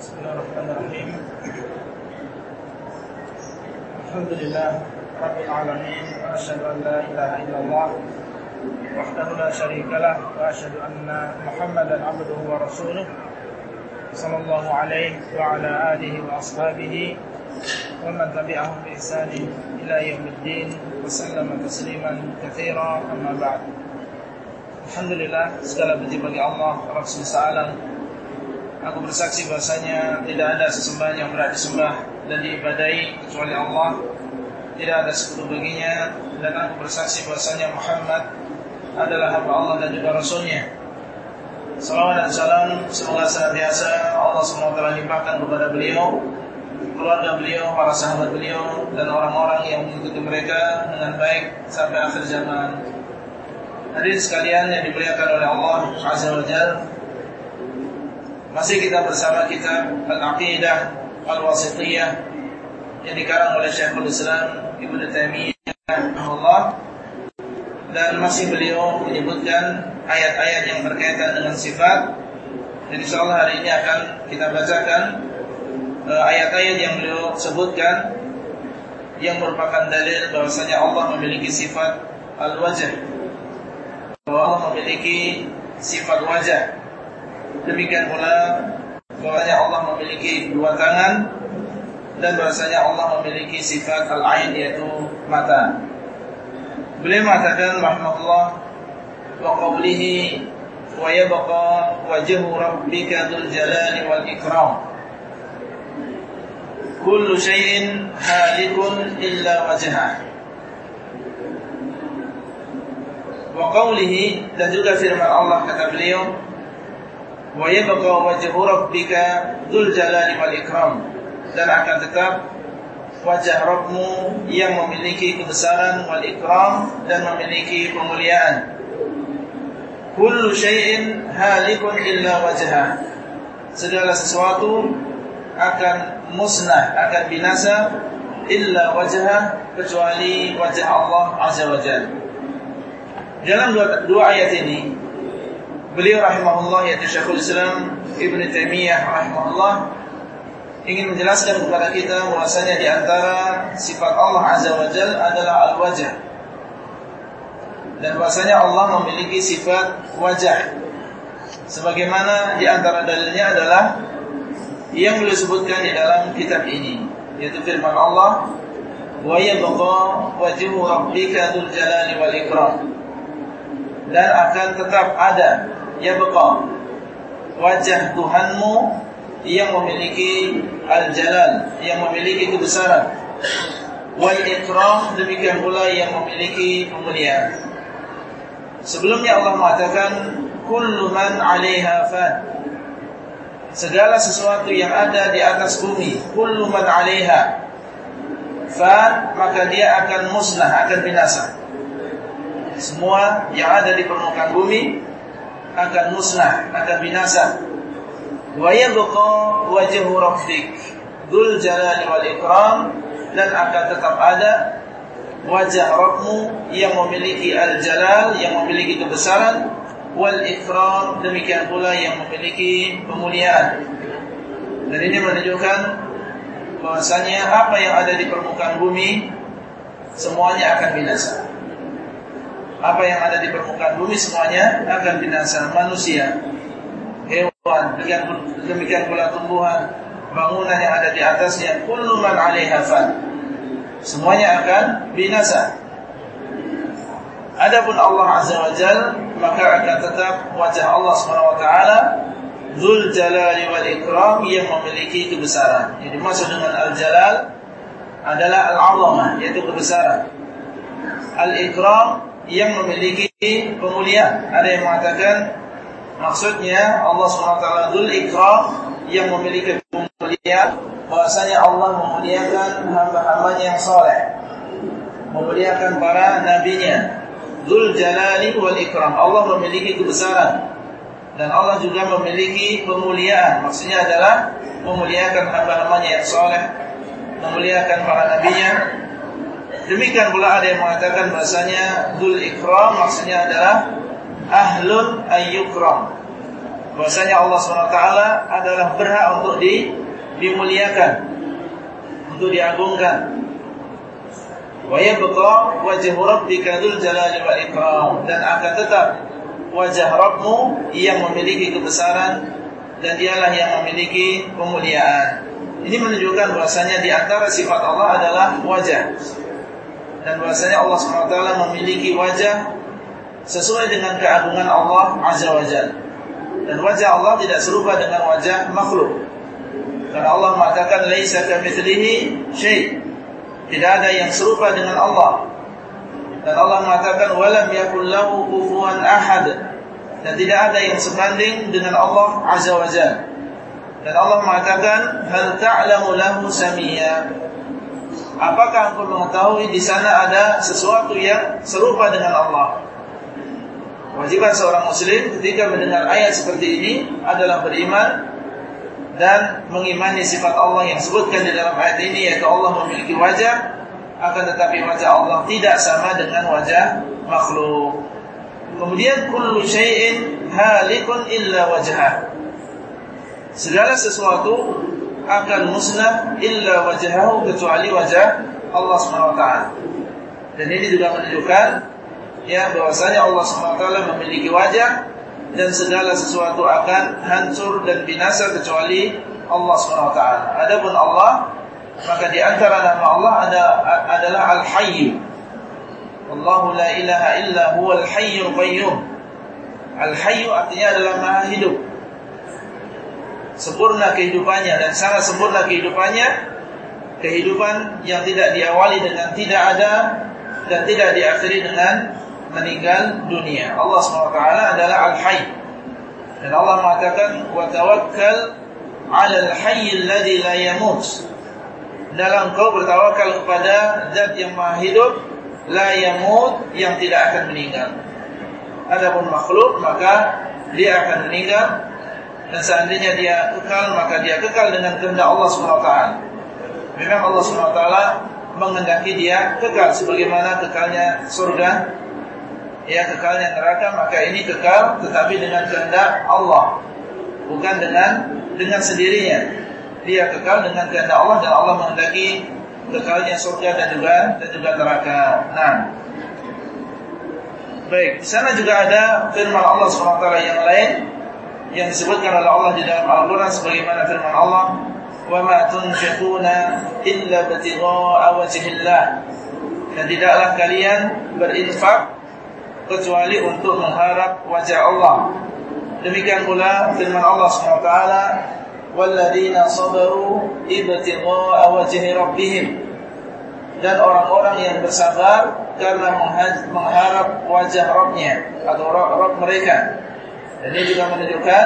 بسم الله الرحمن الرحيم. الحمد لله رب العالمين وأشهد أن لا إله إلا الله وحده لا شريك له وأشهد أن محمدا عبده ورسوله صلى الله عليه وعلى آله وأصحابه ومن تبعهم بإحسان إلى يوم الدين وسلم تسليما كثيرا أما بعد. Alhamdulillah segala puji bagi Allah Rabb semesta Aku bersaksi bahasanya tidak ada sesembahan yang berat disembah dan diibadai kecuali Allah. Tidak ada sekutu baginya dan aku bersaksi bahasanya Muhammad adalah hamba Allah dan juga Rasulnya. Salawat dan salam semoga senantiasa Allah SWT limpahkan kepada beliau, keluarga beliau, para sahabat beliau dan orang-orang yang mengikuti mereka dengan baik sampai akhir zaman. Hadirin sekalian yang dimuliakan oleh Allah Azza wa Jalla. Masih kita bersama kitab Al-Aqidah Al-Wasithiyah yang dikarang oleh Syekhul Islam Ibnu Taimiyah Allah dan masih beliau menyebutkan ayat-ayat yang berkaitan dengan sifat. Jadi insyaallah hari ini akan kita bacakan eh, ayat-ayat yang beliau sebutkan yang merupakan dalil bahwasanya Allah memiliki sifat al-wajh bahwa Allah memiliki sifat wajah. Demikian pula bahwasanya Allah memiliki dua tangan dan bahwasanya Allah memiliki sifat al-ain yaitu mata. Beliau mengatakan rahmatullah wa qawlihi wa yabqa wajhu rabbika dzul jalali wal ikram. Kullu syai'in halikun illa wajhah. wa qawlihi dan juga firman Allah kata beliau wajhu rabbika dzul jalali wal ikram. Dan akan tetap wajah Rabbmu yang memiliki kebesaran wal ikram dan memiliki kemuliaan. Kullu syai'in halikun illa wajha. Segala sesuatu akan musnah akan binasa illa wajha kecuali wajah Allah azza wa jalla. Dalam dua, dua ayat ini beliau rahimahullah yaitu Syekhul Islam Ibn Taimiyah rahimahullah ingin menjelaskan kepada kita bahwasanya di antara sifat Allah Azza wa Jal adalah al-wajah. Dan bahwasanya Allah memiliki sifat wajah. Sebagaimana di antara dalilnya adalah yang beliau sebutkan di dalam kitab ini yaitu firman Allah wa yabqa wajhu rabbika dzul jalali wal ikram. Dan akan tetap ada ya beqa wajah Tuhanmu yang memiliki al-jalal yang memiliki kebesaran. Wal ikram demikian pula yang memiliki kemuliaan. Sebelumnya Allah mengatakan kullu man 'alaiha fan. Segala sesuatu yang ada di atas bumi kullu man 'alaiha fan maka dia akan musnah akan binasa. Semua yang ada di permukaan bumi akan musnah, akan binasa. Wa yabqa wajhu rabbik dzul jalali wal ikram dan akan tetap ada wajah Rabbmu yang memiliki al-jalal, yang memiliki kebesaran wal ikram demikian pula yang memiliki kemuliaan. Dan ini menunjukkan bahwasanya apa yang ada di permukaan bumi semuanya akan binasa apa yang ada di permukaan bumi semuanya akan binasa manusia hewan demikian, pula tumbuhan bangunan yang ada di atasnya kullu man 'alaiha fan semuanya akan binasa adapun Allah azza wa jal maka akan tetap wajah Allah Subhanahu wa taala Zul Jalali wal Ikram yang memiliki kebesaran. Jadi maksud dengan Al Jalal adalah Al Azamah yaitu kebesaran. Al Ikram yang memiliki pemuliaan. Ada yang mengatakan maksudnya Allah SWT Dzul Ikram yang memiliki pemuliaan bahwasanya Allah memuliakan hamba-hambanya yang soleh. Memuliakan para nabinya. Dzul Jalali wal Ikram. Allah memiliki kebesaran. Dan Allah juga memiliki pemuliaan. Maksudnya adalah memuliakan hamba-hambanya yang soleh. Memuliakan para nabinya Demikian pula ada yang mengatakan bahasanya Dul ikram maksudnya adalah Ahlun ayyukram bahwasanya Allah SWT adalah berhak untuk di, dimuliakan, untuk diagungkan. Wa yabqa rabbika dzul jalali wal ikram dan akan tetap wajah Rabbmu yang memiliki kebesaran dan dialah yang memiliki kemuliaan. Ini menunjukkan bahwasanya di antara sifat Allah adalah wajah. Dan bahwasanya Allah SWT memiliki wajah sesuai dengan keagungan Allah Azza wa Jalla. Dan wajah Allah tidak serupa dengan wajah makhluk. Karena Allah mengatakan laisa kamitslihi syai. Tidak ada yang serupa dengan Allah. Dan Allah mengatakan walam yakul lahu kufuwan ahad. Dan tidak ada yang sebanding dengan Allah Azza wa Jalla. Dan Allah mengatakan hal ta'lamu lahu samia. Apakah engkau mengetahui di sana ada sesuatu yang serupa dengan Allah? Kewajiban seorang muslim ketika mendengar ayat seperti ini adalah beriman dan mengimani sifat Allah yang disebutkan di dalam ayat ini yaitu Allah memiliki wajah akan tetapi wajah Allah tidak sama dengan wajah makhluk. Kemudian kullu syai'in halikun illa wajhah. Segala sesuatu akan musnah illa wajhahu kecuali wajah Allah SWT. Dan ini juga menunjukkan ya bahwasanya Allah SWT memiliki wajah dan segala sesuatu akan hancur dan binasa kecuali Allah SWT. Adapun Allah maka di antara nama Allah ada adalah Al-Hayy. Allahu la ilaha illa huwal hayyul qayyum. Al-Hayy artinya adalah Maha hidup. Sempurna kehidupannya dan sangat sempurna kehidupannya. Kehidupan yang tidak diawali dengan tidak ada dan tidak diakhiri dengan meninggal dunia. Allah SWT adalah Al-Hayy. Dan Allah mengatakan wa tawakkal 'ala al-hayy alladhi la yamut. Dalam kau bertawakal kepada zat yang maha hidup la yamut yang tidak akan meninggal. Adapun makhluk maka dia akan meninggal dan seandainya dia kekal maka dia kekal dengan kehendak Allah SWT. Memang Allah SWT menghendaki dia kekal sebagaimana kekalnya surga. Ya kekalnya neraka maka ini kekal tetapi dengan kehendak Allah. Bukan dengan dengan sendirinya. Dia kekal dengan kehendak Allah dan Allah menghendaki kekalnya surga dan juga dan juga neraka. Nah. Baik di sana juga ada firman Allah SWT yang lain yang disebutkan oleh Allah di dalam Al-Quran sebagaimana firman Allah wa ma tunfiquna illa batigha'a wajhillah dan tidaklah kalian berinfak kecuali untuk mengharap wajah Allah. Demikian pula firman Allah SWT, "Walladzina sabaru ibtigha'a wajhi rabbihim." Dan orang-orang yang bersabar karena mengharap wajah Rabbnya atau Rabb mereka. Dan ini juga menunjukkan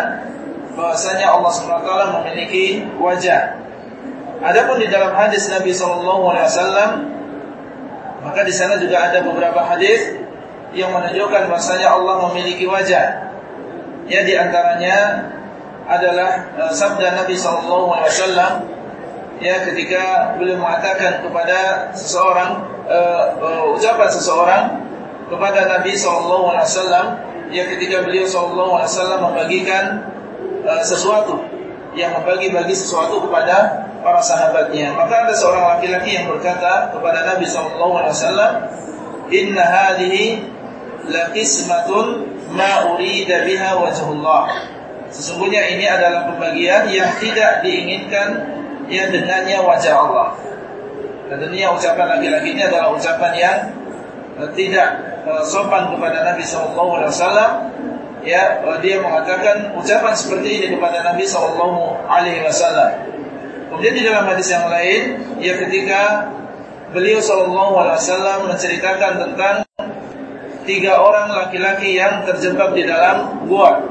bahwasanya Allah SWT memiliki wajah. Adapun di dalam hadis Nabi SAW, maka di sana juga ada beberapa hadis yang menunjukkan bahasanya Allah memiliki wajah. Ya di antaranya adalah uh, sabda Nabi wasallam ya ketika beliau mengatakan kepada seseorang uh, uh, ucapan seseorang kepada Nabi wasallam ya ketika beliau sallallahu alaihi membagikan uh, sesuatu yang membagi-bagi sesuatu kepada para sahabatnya maka ada seorang laki-laki yang berkata kepada Nabi sallallahu alaihi inna hadhihi laqismatun ma urida biha wajhullah. Sesungguhnya ini adalah pembagian yang tidak diinginkan yang dengannya wajah Allah. Dan tentunya ucapan laki-laki ini adalah ucapan yang tidak uh, sopan kepada Nabi wasallam. Ya, uh, dia mengatakan ucapan seperti ini kepada Nabi sallallahu alaihi wasallam. Kemudian di dalam hadis yang lain, ya ketika beliau sallallahu alaihi wasallam menceritakan tentang tiga orang laki-laki yang terjebak di dalam gua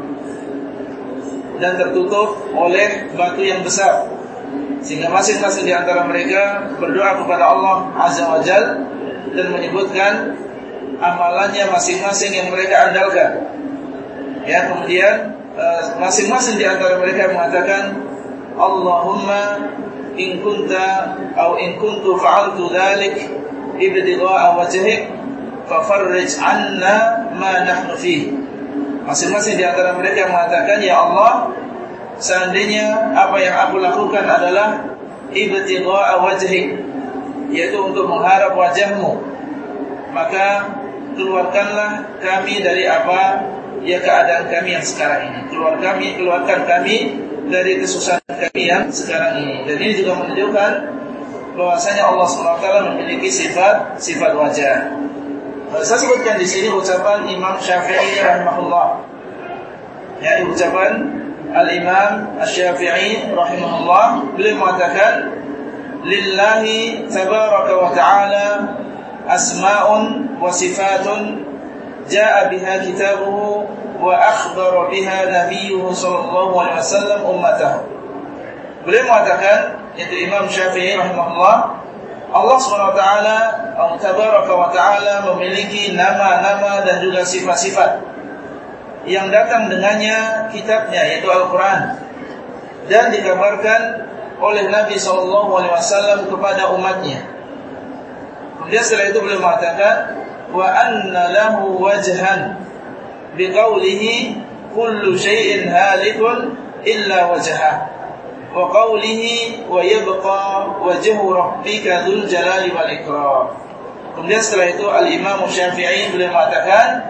dan tertutup oleh batu yang besar sehingga masing-masing di antara mereka berdoa kepada Allah Azza wa Jal dan menyebutkan amalannya masing-masing yang mereka andalkan. Ya, kemudian eh, masing-masing di antara mereka mengatakan Allahumma in kunta atau in kuntu fa'altu dzalik ibtigha'a wajhik fafarrij anna ma nahnu fihi Masing-masing di antara mereka mengatakan, Ya Allah, seandainya apa yang aku lakukan adalah ibtigha'a wajhi, yaitu untuk mengharap wajahmu, maka keluarkanlah kami dari apa ya keadaan kami yang sekarang ini. Keluar kami, keluarkan kami dari kesusahan kami yang sekarang ini. Dan ini juga menunjukkan bahwasanya Allah SWT memiliki sifat sifat wajah. Saya sebutkan di sini ucapan Imam Syafi'i rahimahullah. Ya, ucapan Al-Imam Asy-Syafi'i rahimahullah beliau mengatakan wa ta'ala asma'un wa sifatun jaa biha kitabuhu wa akhbara biha nabiyyuhu sallallahu alaihi wasallam ummatahu. Beliau mengatakan yaitu Imam Syafi'i rahimahullah Allah SWT Allah Tabaraka wa Ta'ala memiliki nama-nama dan juga sifat-sifat yang datang dengannya kitabnya yaitu Al-Quran dan dikabarkan oleh Nabi SAW kepada umatnya. Kemudian setelah itu beliau mengatakan wa anna lahu wajhan biqaulihi kullu syai'in halikun illa wajhah wa qawlihi wa yabqa wajhu rabbika dzul jalali wal ikram. Kemudian setelah itu Al-Imam Syafi'i beliau mengatakan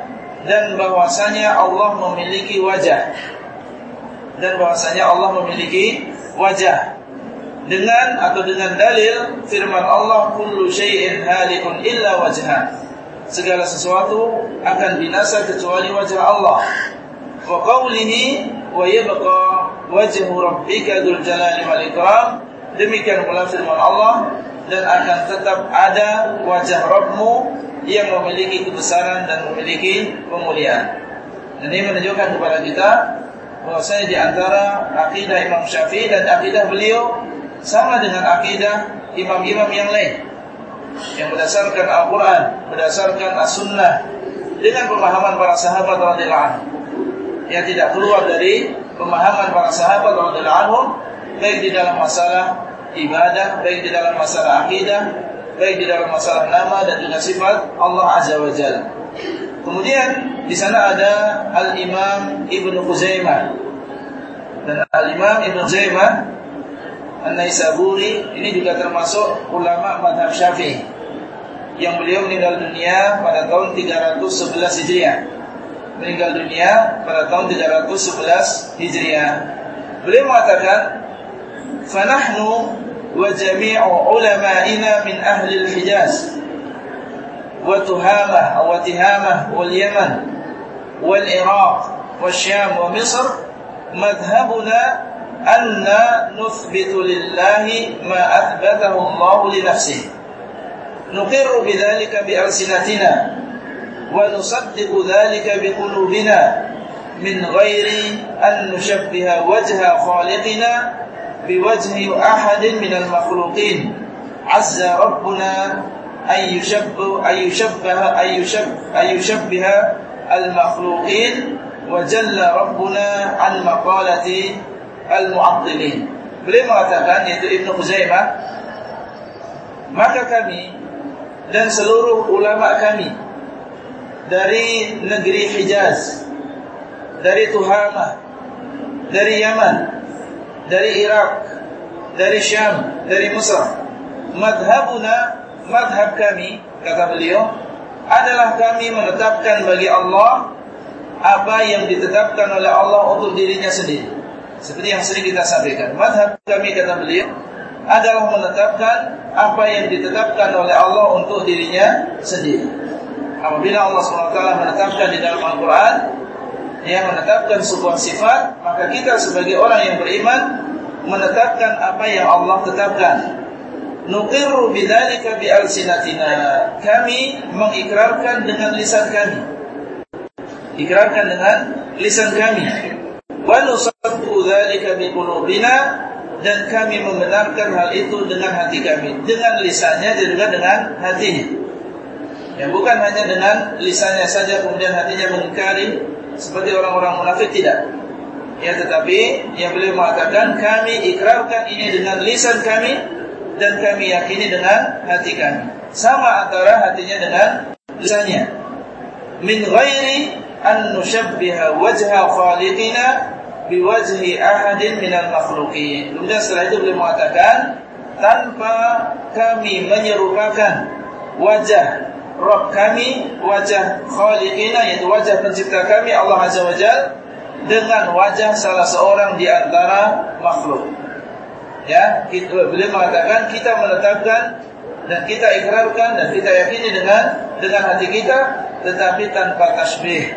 dan bahwasanya Allah memiliki wajah. Dan bahwasanya Allah memiliki wajah. Dengan atau dengan dalil firman Allah kullu syai'in halikun illa wajha. Segala sesuatu akan binasa kecuali wajah Allah. Wa qawlihi wa yabqa wajhu rabbika dzul jalali wal ikram. Demikian pula firman Allah dan akan tetap ada wajah Rabbmu yang memiliki kebesaran dan memiliki kemuliaan. Dan ini menunjukkan kepada kita bahwasanya di antara akidah Imam Syafi'i dan akidah beliau sama dengan akidah imam-imam yang lain. Yang berdasarkan Al-Qur'an, berdasarkan As-Sunnah. Dengan pemahaman para sahabat radhiyallahu yang tidak keluar dari pemahaman para sahabat radhiyallahu baik di dalam masalah ibadah, baik di dalam masalah akidah, baik di dalam masalah nama dan juga sifat Allah Azza wa Jalla. Kemudian di sana ada Al-Imam Ibnu Khuzaimah. Dan Al-Imam Ibnu Khuzaimah An-Naisaburi ini juga termasuk ulama madhab Syafi'i. Yang beliau meninggal dunia pada tahun 311 Hijriah. Meninggal dunia pada tahun 311 Hijriah. Beliau mengatakan, "Fanahnu wa jami'u ulama'ina min ahli al-Hijaz. Wa Tuhamah wa Tihamah wal lillahi ma athbatahu Allah li nafsihi nuqirru bidzalika bi alsinatina ونصدق ذلك بقلوبنا من غير أن نشبه وجه خالقنا بوجه أحد من المخلوقين. عز ربنا أن يشبه أن يشبه أن يشبه, أن يشبه المخلوقين وجل ربنا عن مقالة al-mu'attilin. Beliau mengatakan yaitu Ibnu Khuzaimah, maka kami dan seluruh ulama kami dari negeri Hijaz, dari Tuhamah, dari Yaman, dari Irak, dari Syam, dari Mesir. Madhabuna, madhab kami, kata beliau, adalah kami menetapkan bagi Allah apa yang ditetapkan oleh Allah untuk dirinya sendiri. Seperti yang sering kita sampaikan. Madhab kami, kata beliau, adalah menetapkan apa yang ditetapkan oleh Allah untuk dirinya sendiri. Apabila Allah SWT menetapkan di dalam Al-Quran yang menetapkan sebuah sifat maka kita sebagai orang yang beriman menetapkan apa yang Allah tetapkan. Nuqirru bidzalika bi alsinatina kami mengikrarkan dengan lisan kami. Ikrarkan dengan lisan kami. Wa dzalika bi qulubina dan kami membenarkan hal itu dengan hati kami dengan lisannya juga dengan hatinya yang bukan hanya dengan lisannya saja kemudian hatinya mengingkari seperti orang-orang munafik tidak. Ya tetapi yang beliau mengatakan kami ikrarkan ini dengan lisan kami dan kami yakini dengan hati kami. Sama antara hatinya dengan lisannya. Min ghairi an nushabbiha wajha khaliqina biwajhi ahadin minal makhluqin. Kemudian setelah itu beliau mengatakan tanpa kami menyerupakan wajah Rabb kami, wajah khaliqina yaitu wajah pencipta kami Allah Azza wa Jalla dengan wajah salah seorang di antara makhluk. Ya, kita, beliau mengatakan kita menetapkan dan kita ikrarkan dan kita yakini dengan dengan hati kita tetapi tanpa tasbih.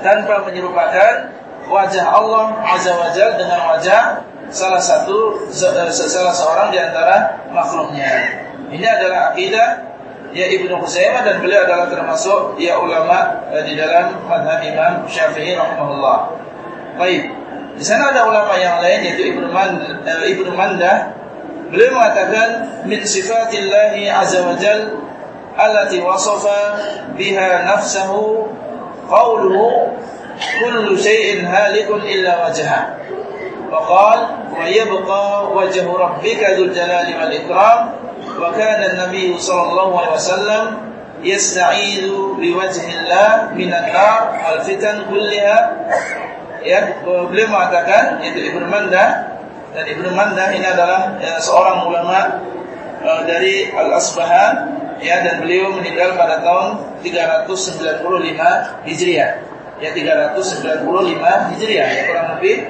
Tanpa menyerupakan wajah Allah Azza wa Jalla dengan wajah salah satu salah seorang di antara makhluknya. Ini adalah akidah ya Ibnu Huzaimah dan beliau adalah termasuk ya ulama eh, di dalam madhab Imam Syafi'i rahimahullah. Baik. Di sana ada ulama yang lain yaitu Ibnu Man, eh, Ibnu Mandah beliau mengatakan min sifatillahi azza wa jal allati wasafa biha nafsahu qawluhu kullu shay'in halikun illa wajha. Wa qala wa yabqa wajhu rabbika dzul jalali wal ikram wa kana an-nabiy sallallahu alaihi wasallam yasta'idhu bi wajhillah minan nar al fitan kulliha. Ya, beliau mengatakan itu Ibnu Manda dan Ibnu Manda ini adalah ya, seorang ulama uh, dari Al-Asbahan ya dan beliau meninggal pada tahun 395 Hijriah ya 395 Hijriah ya kurang lebih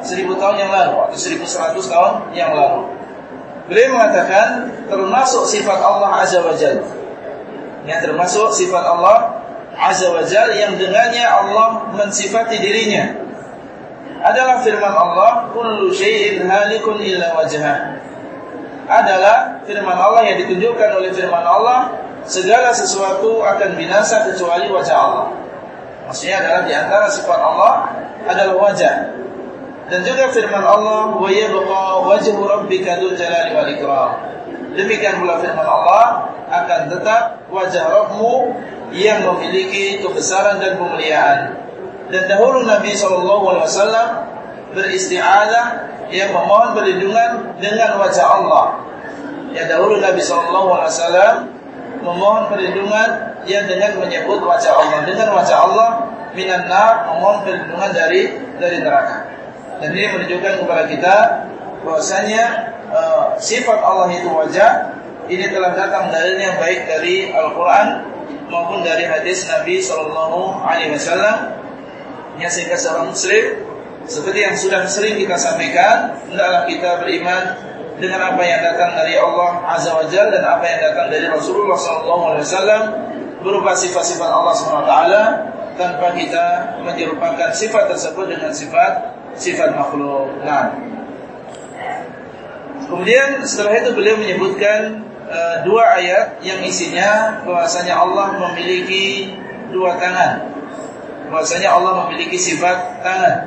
1000 tahun yang lalu atau 1100 tahun yang lalu Beliau mengatakan termasuk sifat Allah Azza wa Jalla. Yang termasuk sifat Allah Azza wa Jalla yang dengannya Allah mensifati dirinya. Adalah firman Allah, "Kullu syai'in halikun illa wajhah." Adalah firman Allah yang ditunjukkan oleh firman Allah, segala sesuatu akan binasa kecuali wajah Allah. Maksudnya adalah di antara sifat Allah adalah wajah. Dan juga firman Allah, "Wa yabqa wajhu rabbika dzul jalali wal ikram." Demikian pula firman Allah akan tetap wajah Rabbmu yang memiliki kebesaran dan kemuliaan. Dan dahulu Nabi SAW beristi'adah yang memohon perlindungan dengan wajah Allah. Ya dahulu Nabi SAW memohon perlindungan yang dengan menyebut wajah Allah. Dengan wajah Allah minan nar memohon perlindungan dari dari neraka. Dan ini menunjukkan kepada kita bahwasanya uh, sifat Allah itu wajah ini telah datang dari yang baik dari Al-Qur'an maupun dari hadis Nabi sallallahu alaihi wasallam yang sehingga seorang muslim seperti yang sudah sering kita sampaikan hendaklah kita beriman dengan apa yang datang dari Allah Azza wa Jalla dan apa yang datang dari Rasulullah wasallam berupa sifat-sifat Allah taala tanpa kita menyerupakan sifat tersebut dengan sifat sifat makhluk. Nah. Kemudian setelah itu beliau menyebutkan uh, dua ayat yang isinya bahwasanya Allah memiliki dua tangan. Bahwasanya Allah memiliki sifat tangan.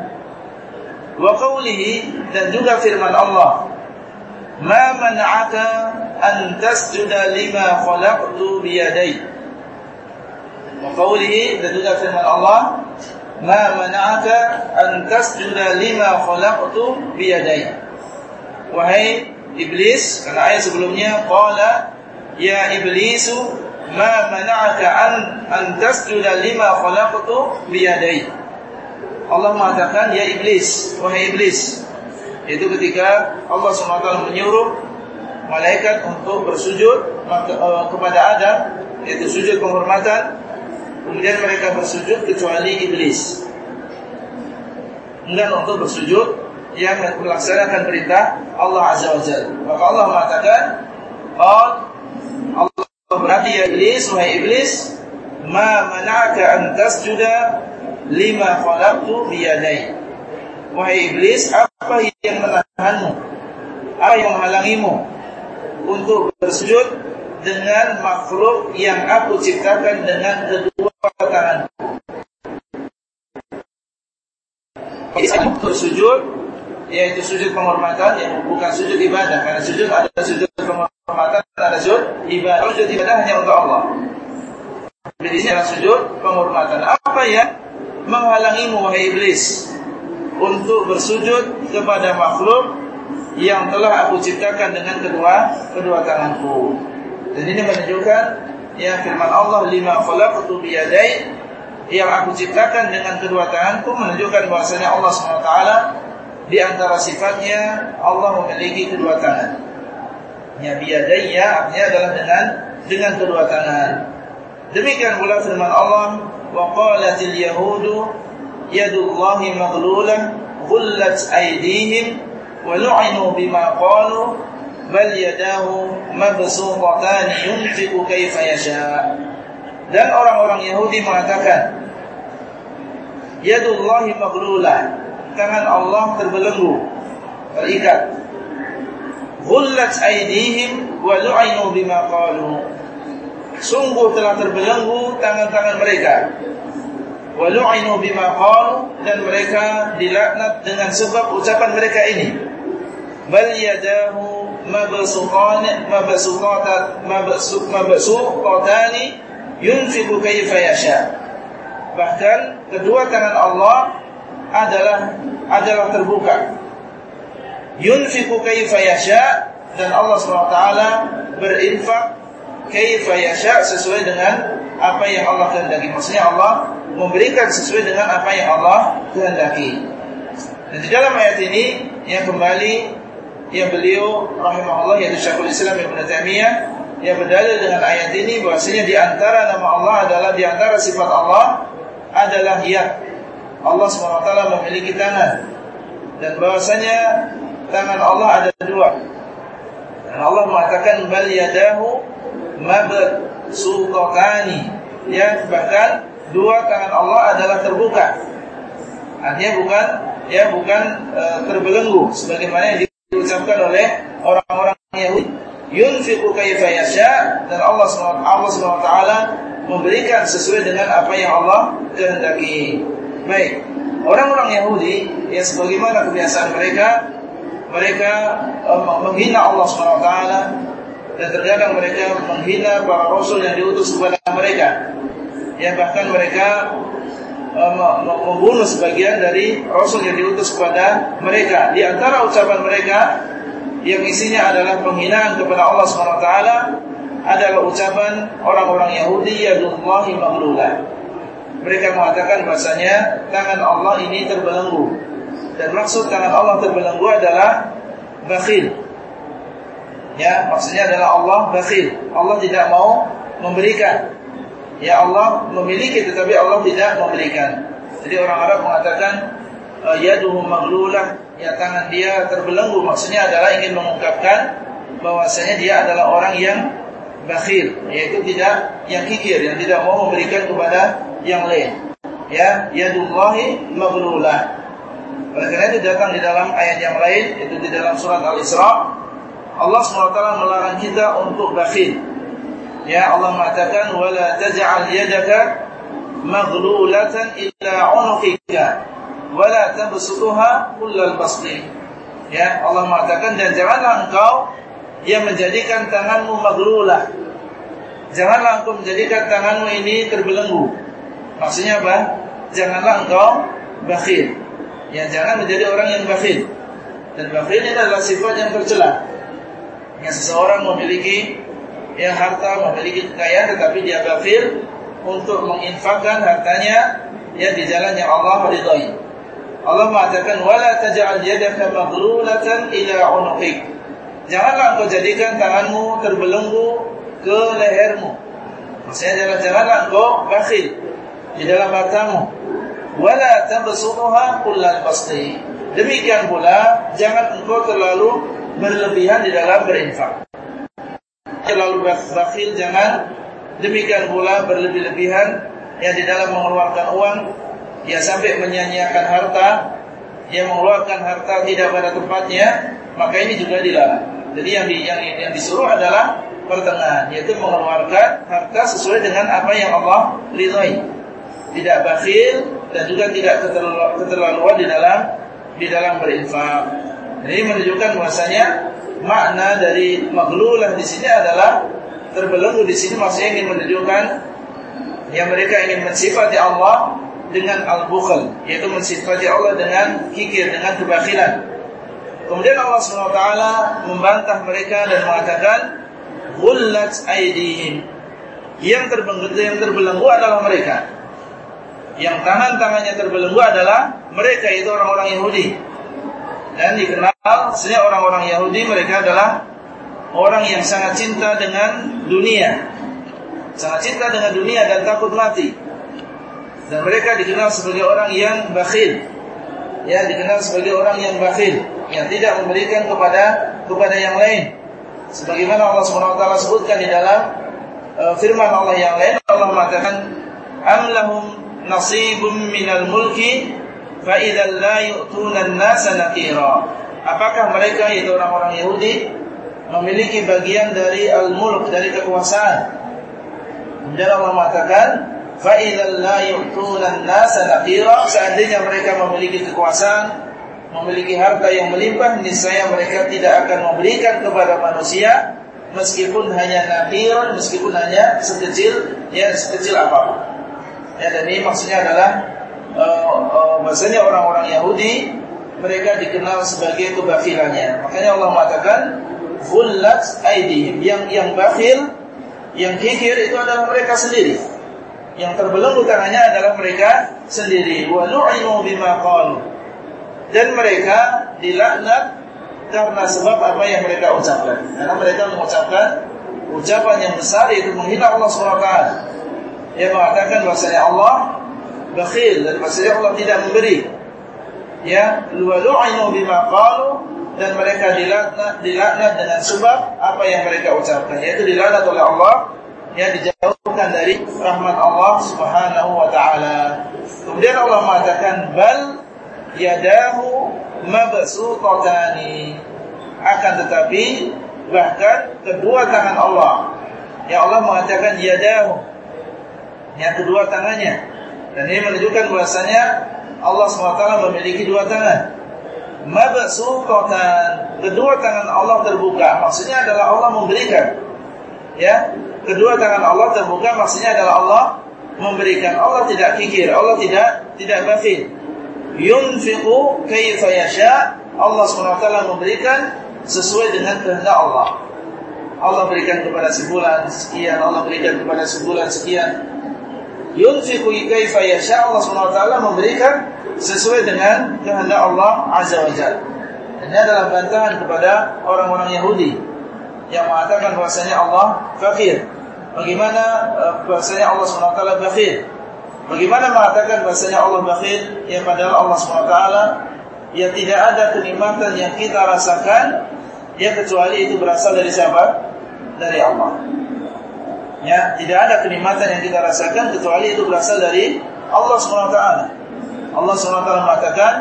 Wa qawlihi dan juga firman Allah, "Ma man'aka an tasjuda lima khalaqtu bi yadayya." Wa dan juga firman Allah, ma mana'aka an tasjuda lima khalaqtu biyadai wahai iblis karena ayat sebelumnya qala ya iblisu ma mana'aka an an tasjuda lima khalaqtu biyadai Allah mengatakan ya iblis wahai iblis. Itu ketika Allah SWT menyuruh malaikat untuk bersujud eh, kepada Adam yaitu sujud penghormatan Kemudian mereka bersujud kecuali iblis. Enggan untuk bersujud yang melaksanakan perintah Allah Azza wa Jalla. Maka Allah mengatakan, "Qad Allah berarti ya iblis, wahai iblis, ma mana'aka an tasjuda lima khalaqtu biyadai." Wahai iblis, apa yang menahanmu? Apa yang menghalangimu untuk bersujud dengan makhluk yang aku ciptakan dengan kedua tangan. Untuk sujud yaitu sujud penghormatan ya. Bukan sujud ibadah karena sujud ada sujud penghormatan ada sujud ibadah. Sujud ibadah hanya untuk Allah. Jadi ini adalah sujud penghormatan. Apa ya menghalangimu wahai iblis untuk bersujud kepada makhluk yang telah aku ciptakan dengan kedua kedua tanganku? Dan ini menunjukkan ya firman Allah lima khalaqtu biyadai yang aku ciptakan dengan kedua tanganku menunjukkan bahwasanya Allah SWT di antara sifatnya Allah memiliki kedua tangan. Ya biyadayya artinya adalah dengan dengan kedua tangan. Demikian pula firman Allah, wa qalatil yahudu yadullahi maghlulah ghullat aydihim wa lu'inu bima qalu bal yadahu mabsuutatan yunfiqu kaifa yasha. Dan orang-orang Yahudi mengatakan Yadullahi maghlulah. Tangan Allah terbelenggu Terikat. Ghullat aidihim Wa lu'inu bima qalu. Sungguh telah terbelenggu Tangan-tangan mereka. Wa lu'inu bima qalu. Dan mereka dilaknat dengan sebab ucapan mereka ini. Bal yadahu Mabasuqani Mabasuqatat Mabasuqatani Yunfiku kaifa yasha' Bahkan kedua tangan Allah adalah adalah terbuka. Yunfiku kaifa yasha dan Allah SWT berinfak kaifa yasha sesuai dengan apa yang Allah kehendaki. Maksudnya Allah memberikan sesuai dengan apa yang Allah kehendaki. Dan di dalam ayat ini yang kembali yang beliau rahimahullah yaitu Syekhul Islam Ibnu Taimiyah yang berdalil dengan ayat ini bahwasanya di antara nama Allah adalah di antara sifat Allah adalah ya Allah SWT memiliki tangan dan bahwasanya tangan Allah ada dua. Dan Allah mengatakan bal yadahu mabsuutani. Ya, bahkan dua tangan Allah adalah terbuka. Artinya bukan ya bukan e, terbelenggu sebagaimana yang diucapkan oleh orang-orang Yahudi. Yunfiqu kaifa yasha dan Allah SWT, Allah SWT memberikan sesuai dengan apa yang Allah kehendaki. Baik, orang-orang Yahudi yang sebagaimana kebiasaan mereka, mereka um, menghina Allah SWT dan terkadang mereka menghina para rasul yang diutus kepada mereka. Ya bahkan mereka membunuh sebagian dari rasul yang diutus kepada mereka. Di antara ucapan mereka yang isinya adalah penghinaan kepada Allah SWT adalah ucapan orang-orang Yahudi yadullahi maghlulah. Mereka mengatakan bahasanya tangan Allah ini terbelenggu. Dan maksud tangan Allah terbelenggu adalah bakhil. Ya, maksudnya adalah Allah bakhil. Allah tidak mau memberikan. Ya Allah memiliki tetapi Allah tidak memberikan. Jadi orang Arab mengatakan yaduhu maghlulah, ya tangan dia terbelenggu. Maksudnya adalah ingin mengungkapkan bahwasanya dia adalah orang yang bakhil, yaitu tidak yang kikir, yang tidak mau memberikan kepada yang lain. Ya, yadullahi maghlulah. Oleh karena itu datang di dalam ayat yang lain, yaitu di dalam surat Al-Isra, Allah SWT melarang kita untuk bakhil. Ya, Allah mengatakan wala taj'al yadaka maghlulatan illa 'unuqika wala tabsutha kullal basti. Ya, Allah mengatakan dan janganlah engkau yang menjadikan tanganmu maglulah. Janganlah engkau menjadikan tanganmu ini terbelenggu. Maksudnya apa? Janganlah engkau bakhil. Ya, jangan menjadi orang yang bakhil. Dan bakhil ini adalah sifat yang tercela. Yang seseorang memiliki yang harta, memiliki kekayaan tetapi dia bakhil untuk menginfakkan hartanya ya di jalan yang Allah ridhai. Allah mengatakan wala taj'al yadaka maghlulatan ila 'unuqik. Janganlah engkau jadikan tanganmu terbelenggu ke lehermu. Maksudnya jangan janganlah engkau bakhil di dalam hartamu. Wala tabsutuha kullal basti. Demikian pula jangan engkau terlalu berlebihan di dalam berinfak. Terlalu bakhil jangan demikian pula berlebih-lebihan yang di dalam mengeluarkan uang ya sampai menyanyiakan harta yang mengeluarkan harta tidak pada tempatnya maka ini juga dilarang. Jadi yang, di, yang, yang disuruh adalah pertengahan, yaitu mengeluarkan harta sesuai dengan apa yang Allah ridhai. Tidak bakhil dan juga tidak keterlaluan di dalam di dalam berinfak. Ini menunjukkan bahwasanya makna dari maghlulah di sini adalah terbelenggu di sini maksudnya ingin menunjukkan yang mereka ingin mensifati Allah dengan al-bukhl, yaitu mensifati Allah dengan kikir, dengan kebakhilan. Kemudian Allah SWT membantah mereka dan mengatakan Ghullat aidihim Yang terbelenggu, yang terbelenggu adalah mereka yang tangan-tangannya terbelenggu adalah mereka itu orang-orang Yahudi. Dan dikenal setiap orang-orang Yahudi mereka adalah orang yang sangat cinta dengan dunia. Sangat cinta dengan dunia dan takut mati. Dan mereka dikenal sebagai orang yang bakhil. Ya, dikenal sebagai orang yang bakhil, yang tidak memberikan kepada kepada yang lain. Sebagaimana Allah SWT sebutkan di dalam uh, firman Allah yang lain, Allah mengatakan, "Am lahum nasibum minal mulki fa la naqira. Apakah mereka itu orang-orang Yahudi memiliki bagian dari al-mulk dari kekuasaan? Kemudian Allah mengatakan fa la naqira seandainya mereka memiliki kekuasaan memiliki harta yang melimpah niscaya mereka tidak akan memberikan kepada manusia meskipun hanya naqiran meskipun hanya sekecil ya sekecil apa pun Ya, dan ini maksudnya adalah uh, uh, bahasanya orang-orang Yahudi mereka dikenal sebagai kebakilannya. Makanya Allah mengatakan fullat aidihim yang yang bakhil, yang kikir itu adalah mereka sendiri. Yang terbelenggu tangannya adalah mereka sendiri. Wa lu'inu bima qalu. Dan mereka dilaknat karena sebab apa yang mereka ucapkan. Karena mereka mengucapkan ucapan yang besar itu menghina Allah SWT yang mengatakan bahasanya Allah bakhil. Dan bahasanya Allah tidak memberi. Ya, lu'inu bima qalu. Dan mereka dilaknat dilaknat dengan sebab apa yang mereka ucapkan. Yaitu dilaknat oleh Allah. Ya dijauhkan dari rahmat Allah Subhanahu wa taala. Kemudian Allah mengatakan bal yadahu mabsutatani. Akan tetapi bahkan kedua tangan Allah. Ya Allah mengatakan yadahu. Yang kedua tangannya. Dan ini menunjukkan bahasanya Allah SWT memiliki dua tangan. Mabsuqatan, kedua tangan Allah terbuka. Maksudnya adalah Allah memberikan. Ya, kedua tangan Allah terbuka maksudnya adalah Allah memberikan. Allah tidak kikir, Allah tidak tidak bakhil. Yunfiqu kaifa yasha. Allah SWT memberikan sesuai dengan kehendak Allah. Allah berikan kepada sebulan sekian, Allah berikan kepada sebulan sekian yunfiqu kaifa yasha Allah taala memberikan sesuai dengan kehendak Allah Azza wa Jalla. Ini adalah bantahan kepada orang-orang Yahudi yang mengatakan bahwasanya Allah fakir. Bagaimana eh, bahwasanya Allah taala bakhil? Bagaimana mengatakan bahwasanya Allah bakhil ya padahal Allah taala ya tidak ada kenikmatan yang kita rasakan ya kecuali itu berasal dari siapa? Dari Allah. Ya, tidak ada kenikmatan yang kita rasakan kecuali itu berasal dari Allah SWT. Allah SWT mengatakan,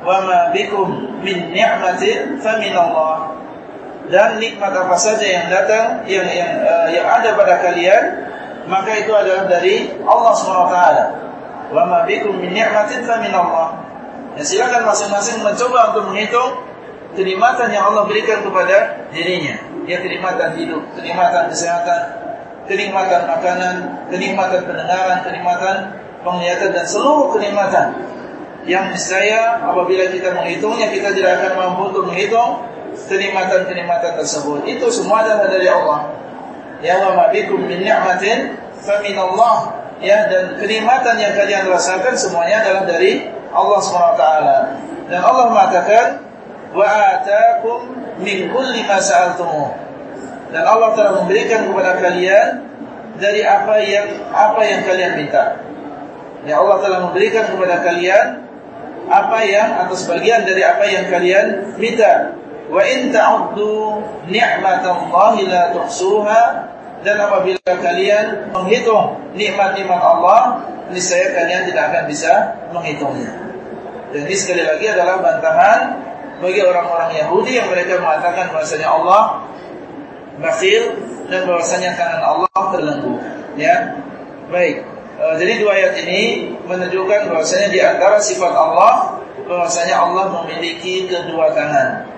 "Wa ma bikum min ni'matin famin Allah." Dan nikmat apa saja yang datang yang yang uh, yang ada pada kalian, maka itu adalah dari Allah SWT. Wa ma bikum min. Ya, silakan masing-masing mencoba untuk menghitung kenikmatan yang Allah berikan kepada dirinya. Ya kenikmatan hidup, kenikmatan kesehatan, kenikmatan makanan, kenikmatan pendengaran, kenikmatan penglihatan dan seluruh kenikmatan yang saya apabila kita menghitungnya kita tidak akan mampu untuk menghitung kenikmatan-kenikmatan tersebut. Itu semua adalah dari Allah. Ya wa ma bikum min ni'matin fa min Allah. Ya dan kenikmatan yang kalian rasakan semuanya adalah dari Allah SWT. Dan Allah mengatakan wa ataakum min kulli ma sa'altumuh dan Allah telah memberikan kepada kalian dari apa yang apa yang kalian minta. Ya Allah telah memberikan kepada kalian apa yang atau sebagian dari apa yang kalian minta. Wa in ta'uddu ni'matallahi la tuhsuha dan apabila kalian menghitung nikmat-nikmat Allah, niscaya kalian tidak akan bisa menghitungnya. Dan ini sekali lagi adalah bantahan bagi orang-orang Yahudi yang mereka mengatakan bahasanya Allah bakhil dan bahwasanya tangan Allah terlenggu. Ya. Baik. E, jadi dua ayat ini menunjukkan bahwasanya di antara sifat Allah bahwasanya Allah memiliki kedua tangan.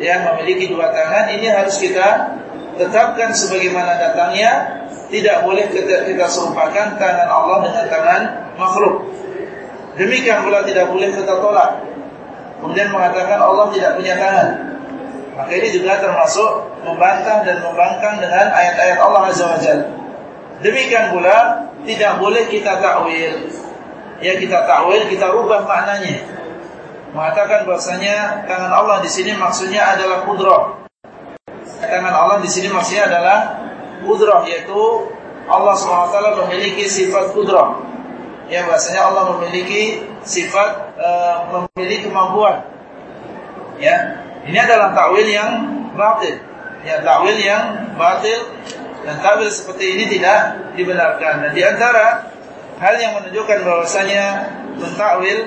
Ya, memiliki dua tangan ini harus kita tetapkan sebagaimana datangnya, tidak boleh kita, kita serupakan tangan Allah dengan tangan makhluk. Demikian pula tidak boleh kita tolak. Kemudian mengatakan Allah tidak punya tangan. Maka ini juga termasuk membantah dan membangkang dengan ayat-ayat Allah Azza wa Jalla. Demikian pula tidak boleh kita takwil. ya kita takwil, kita rubah maknanya. Mengatakan bahwasanya tangan Allah di sini maksudnya adalah kudrah. Tangan Allah di sini maksudnya adalah kudrah yaitu Allah SWT memiliki sifat kudrah. Ya bahasanya Allah memiliki sifat uh, memiliki kemampuan. Ya, ini adalah takwil yang batil. Ya, takwil yang batil dan takwil seperti ini tidak dibenarkan. Dan di antara hal yang menunjukkan bahwasanya mentakwil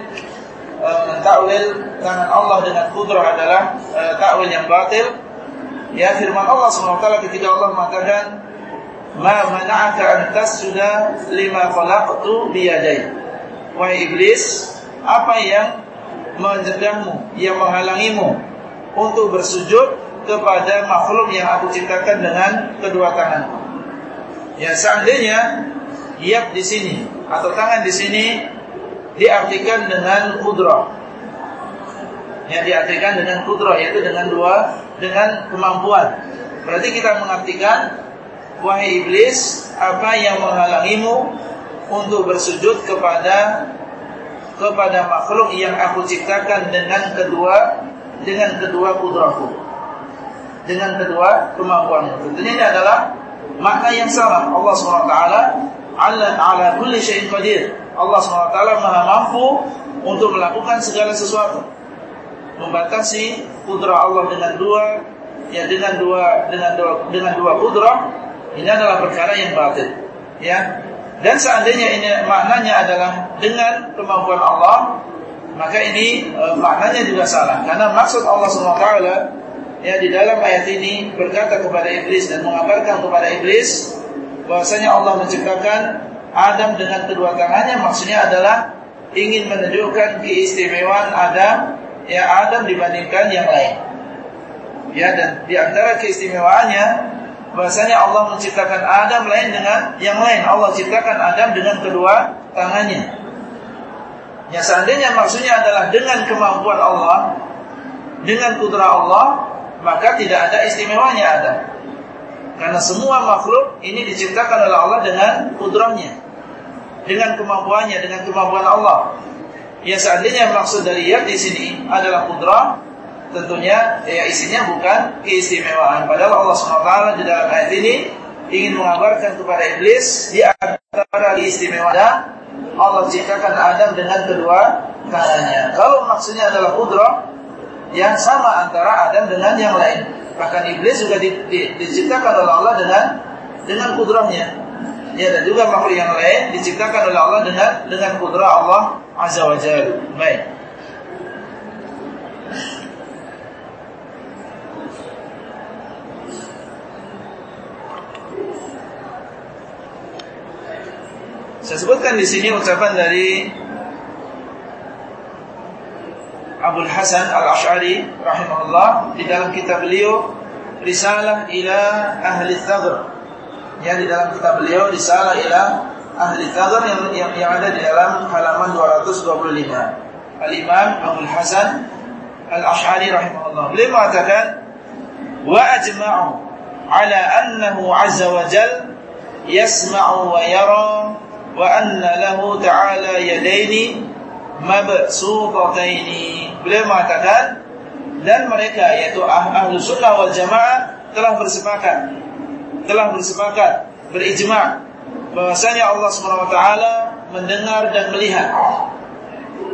e, mentakwil tangan Allah dengan kudrah adalah e, takwil yang batil. Ya firman Allah SWT ketika Allah mengatakan Ma mana'aka an tasjuda lima khalaqtu biyadai Wahai iblis, apa yang mencegahmu, yang menghalangimu untuk bersujud kepada makhluk yang aku ciptakan dengan kedua tanganku. Ya seandainya yap di sini atau tangan di sini diartikan dengan kudrah. Yang diartikan dengan kudrah yaitu dengan dua dengan kemampuan. Berarti kita mengartikan wahai iblis, apa yang menghalangimu untuk bersujud kepada kepada makhluk yang aku ciptakan dengan kedua dengan kedua kudrahku. Dengan kedua kemampuanku. Tentunya ini adalah makna yang salah. Allah SWT ala ala kulli syai'in qadir. Allah SWT Maha mampu untuk melakukan segala sesuatu. Membatasi kudrah Allah dengan dua ya dengan dua dengan dua dengan dua kudrah ini adalah perkara yang batil. Ya. Dan seandainya ini maknanya adalah dengan kemampuan Allah, maka ini e, maknanya juga salah. Karena maksud Allah SWT ya di dalam ayat ini berkata kepada iblis dan mengabarkan kepada iblis bahwasanya Allah menciptakan Adam dengan kedua tangannya maksudnya adalah ingin menunjukkan keistimewaan Adam ya Adam dibandingkan yang lain. Ya dan di antara keistimewaannya bahwasanya Allah menciptakan Adam lain dengan yang lain. Allah ciptakan Adam dengan kedua tangannya. Ya seandainya maksudnya adalah dengan kemampuan Allah, dengan kudrah Allah, maka tidak ada istimewanya Adam. Karena semua makhluk ini diciptakan oleh Allah dengan kudrahnya. Dengan kemampuannya, dengan kemampuan Allah. Ya seandainya maksud dari yad di sini adalah kudrah, tentunya ya isinya bukan keistimewaan. Padahal Allah SWT di dalam ayat ini ingin mengabarkan kepada iblis di antara keistimewaan Allah ciptakan Adam dengan kedua tangannya. Kalau maksudnya adalah kudrah yang sama antara Adam dengan yang lain. Bahkan iblis juga di, di, diciptakan oleh Allah dengan dengan kudrahnya. Ya dan juga makhluk yang lain diciptakan oleh Allah dengan dengan kudrah Allah Azza wa Jalla. Baik. Saya sebutkan di sini ucapan dari Abu Hasan Al-Ash'ari rahimahullah di dalam kitab beliau Risalah ila Ahli Thagr. Ya di dalam kitab beliau Risalah ila Ahli Thagr yang, yang yang ada di dalam halaman 225. Al-Imam Abu Hasan Al-Ash'ari rahimahullah. Beliau mengatakan wa ajma'u ala annahu azza wa jal yasma'u wa yara wa anna lahu ta'ala yadaini mabsutataini. Beliau mengatakan dan mereka yaitu ah-, ahlu sunnah wal jamaah telah bersepakat telah bersepakat berijma bahwasanya Allah SWT mendengar dan melihat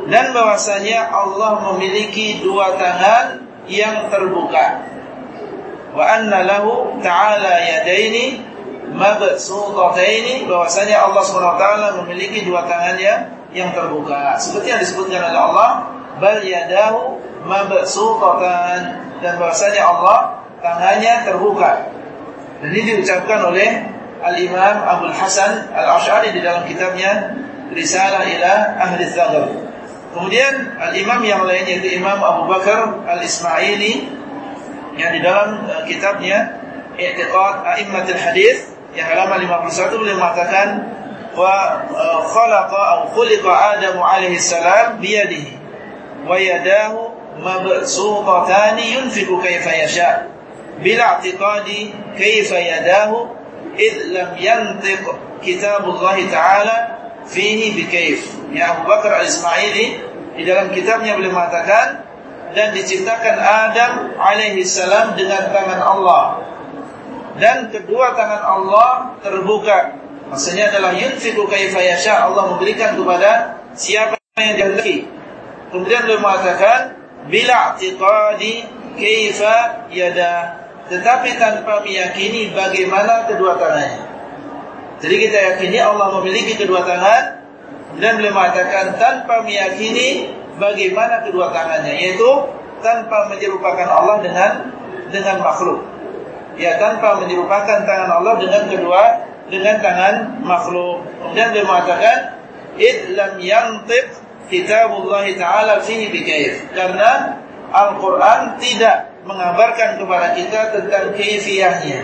dan bahwasanya Allah memiliki dua tangan yang terbuka wa anna lahu ta'ala yadaini mabsutataini bahwasanya Allah SWT memiliki dua tangannya yang terbuka. Seperti yang disebutkan oleh Allah, bal yadahu mabsutatan dan bahwasanya Allah tangannya terbuka. Dan ini diucapkan oleh Al-Imam Abu Hasan Al-Asy'ari di dalam kitabnya Risalah ila Ahli Tsaghr. Kemudian Al-Imam yang lain yaitu Imam Abu Bakar Al-Ismaili yang di dalam uh, kitabnya I'tiqad A'immatul Hadis yang halaman 51 beliau mengatakan wa uh, khalaqa atau khuliqa Adam alaihi salam biyadihi wa yadahu mabsutatan yunfiqu kayfa yasha bila i'tiqadi kayfa yadahu id lam yantiq kitab Allah taala fihi bikaif. Ya Abu Bakar Al-Ismaili di dalam kitabnya beliau mengatakan dan diciptakan Adam alaihi salam dengan tangan Allah. Dan kedua tangan Allah terbuka. Maksudnya adalah yunfiqu kaifa yasha. Allah memberikan kepada siapa yang dikehendaki. Kemudian beliau mengatakan bila i'tiqadi kaifa yada tetapi tanpa meyakini bagaimana kedua tangannya. Jadi kita yakini Allah memiliki kedua tangan dan beliau mengatakan tanpa meyakini bagaimana kedua tangannya yaitu tanpa menyerupakan Allah dengan dengan makhluk. Ya tanpa menyerupakan tangan Allah dengan kedua dengan tangan makhluk. Kemudian beliau mengatakan id lam yantiq kitabullah taala fihi bikaif. Karena Al-Qur'an tidak mengabarkan kepada kita tentang kefiahnya.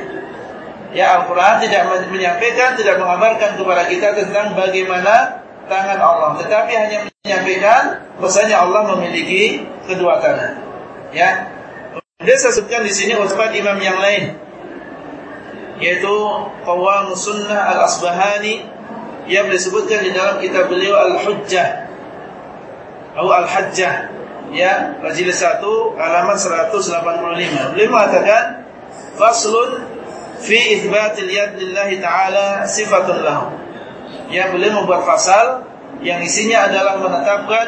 Ya Al-Quran tidak menyampaikan, tidak mengabarkan kepada kita tentang bagaimana tangan Allah. Tetapi hanya menyampaikan bahasanya Allah memiliki kedua tangan. Ya. Saya sebutkan di sini ucapan imam yang lain yaitu Qawam Sunnah Al-Asbahani yang disebutkan di dalam kitab beliau Al-Hujjah. Atau Al-Hajjah. Ya majelis 1 halaman 185 beliau mengatakan faslun fi itsbatil yad lillahi taala sifatun lahu. Ya beliau membuat pasal yang isinya adalah menetapkan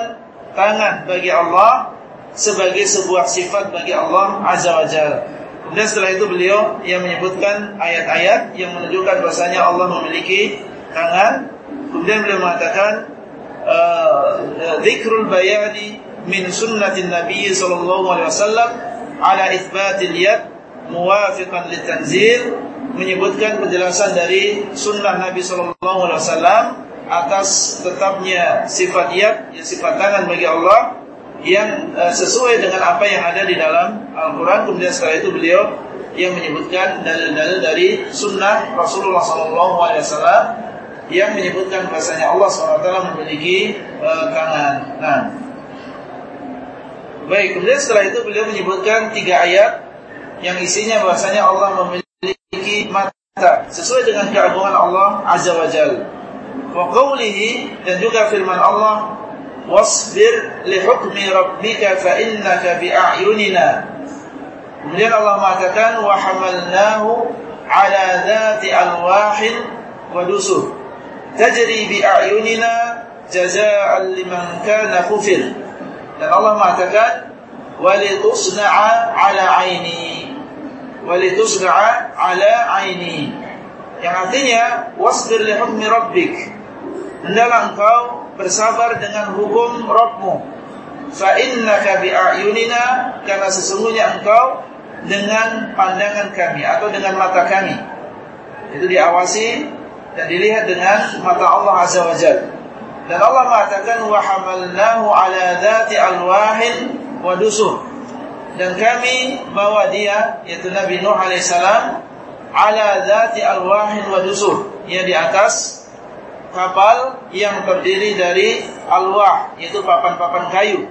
tangan bagi Allah sebagai sebuah sifat bagi Allah azza wajalla dan setelah itu beliau yang menyebutkan ayat-ayat yang menunjukkan bahasanya Allah memiliki tangan. Kemudian beliau mengatakan uh, dzikrul bayani min sunnatin Nabi sallallahu alaihi wasallam ala itsbatil yad muwafiqan litanzil menyebutkan penjelasan dari sunnah Nabi wasallam atas tetapnya sifat yad ya sifat tangan bagi Allah yang uh, sesuai dengan apa yang ada di dalam Al-Qur'an. Kemudian setelah itu beliau yang menyebutkan dalil-dalil dari sunnah Rasulullah wasallam yang menyebutkan bahasanya Allah SWT memiliki uh, tangan. Nah, Baik, kemudian setelah itu beliau menyebutkan tiga ayat yang isinya bahasanya Allah memiliki mata sesuai dengan keagungan Allah Azza wa qawlihi dan juga firman Allah wasbir rabbika fa innaka bi a'yunina. Kemudian Allah mengatakan wa hamalnahu ala dhati alwahin wa dusur tajri bi a'yunina jazaa'an liman kana kufir. Dan Allah mengatakan walitusna'a ala aini. Walitusna'a ala aini. Yang artinya wasbir li hukmi rabbik. Hendaklah engkau bersabar dengan hukum Rabbmu. Fa innaka bi a'yunina karena sesungguhnya engkau dengan pandangan kami atau dengan mata kami. Itu diawasi dan dilihat dengan mata Allah Azza wa Jalla. Dan Allah mengatakan wa hamalnahu ala dzati alwahin wa dusur. Dan kami bawa dia yaitu Nabi Nuh alaihissalam ala dzati alwahin wa dusur. Yang di atas kapal yang terdiri dari alwah yaitu papan-papan kayu.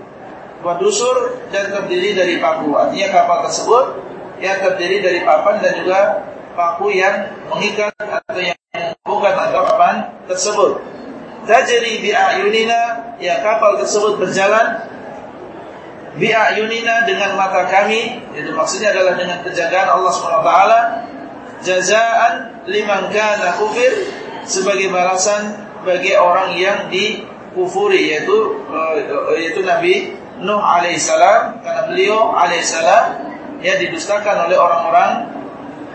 Wa dusur dan terdiri dari paku. Artinya kapal tersebut yang terdiri dari papan dan juga paku yang mengikat atau yang bukan atau papan tersebut tajri bi ayunina ya kapal tersebut berjalan bi ayunina dengan mata kami itu maksudnya adalah dengan penjagaan Allah SWT jazaan liman kana kufir sebagai balasan bagi orang yang dikufuri yaitu uh, yaitu Nabi Nuh alaihissalam karena beliau alaihissalam ya didustakan oleh orang-orang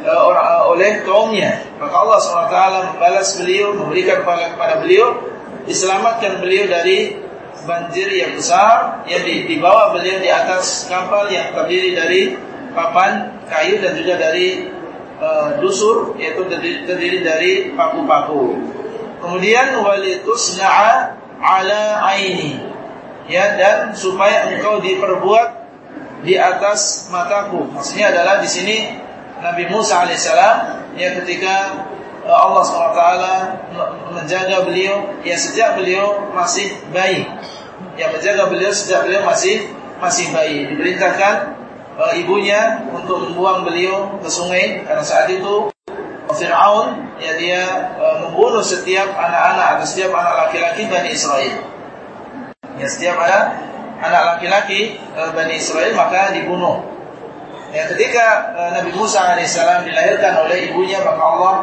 orang, uh, oleh kaumnya. Maka Allah SWT membalas beliau memberikan kepada beliau diselamatkan beliau dari banjir yang besar yang dibawa beliau di atas kapal yang terdiri dari papan kayu dan juga dari uh, dusur yaitu terdiri, terdiri dari paku-paku. Kemudian walitusna'a ala aini. Ya dan supaya engkau diperbuat di atas mataku. Maksudnya adalah di sini Nabi Musa alaihissalam ya ketika Eh, Allah SWT menjaga beliau ya sejak beliau masih bayi. Yang menjaga beliau sejak beliau masih masih bayi. Diperintahkan uh, ibunya untuk membuang beliau ke sungai karena saat itu Fir'aun ya dia e, membunuh setiap anak-anak atau setiap anak laki-laki Bani Israel. Ya setiap ada anak laki-laki e, Bani Israel maka dibunuh. Ya ketika e, Nabi Musa alaihissalam dilahirkan oleh ibunya maka Allah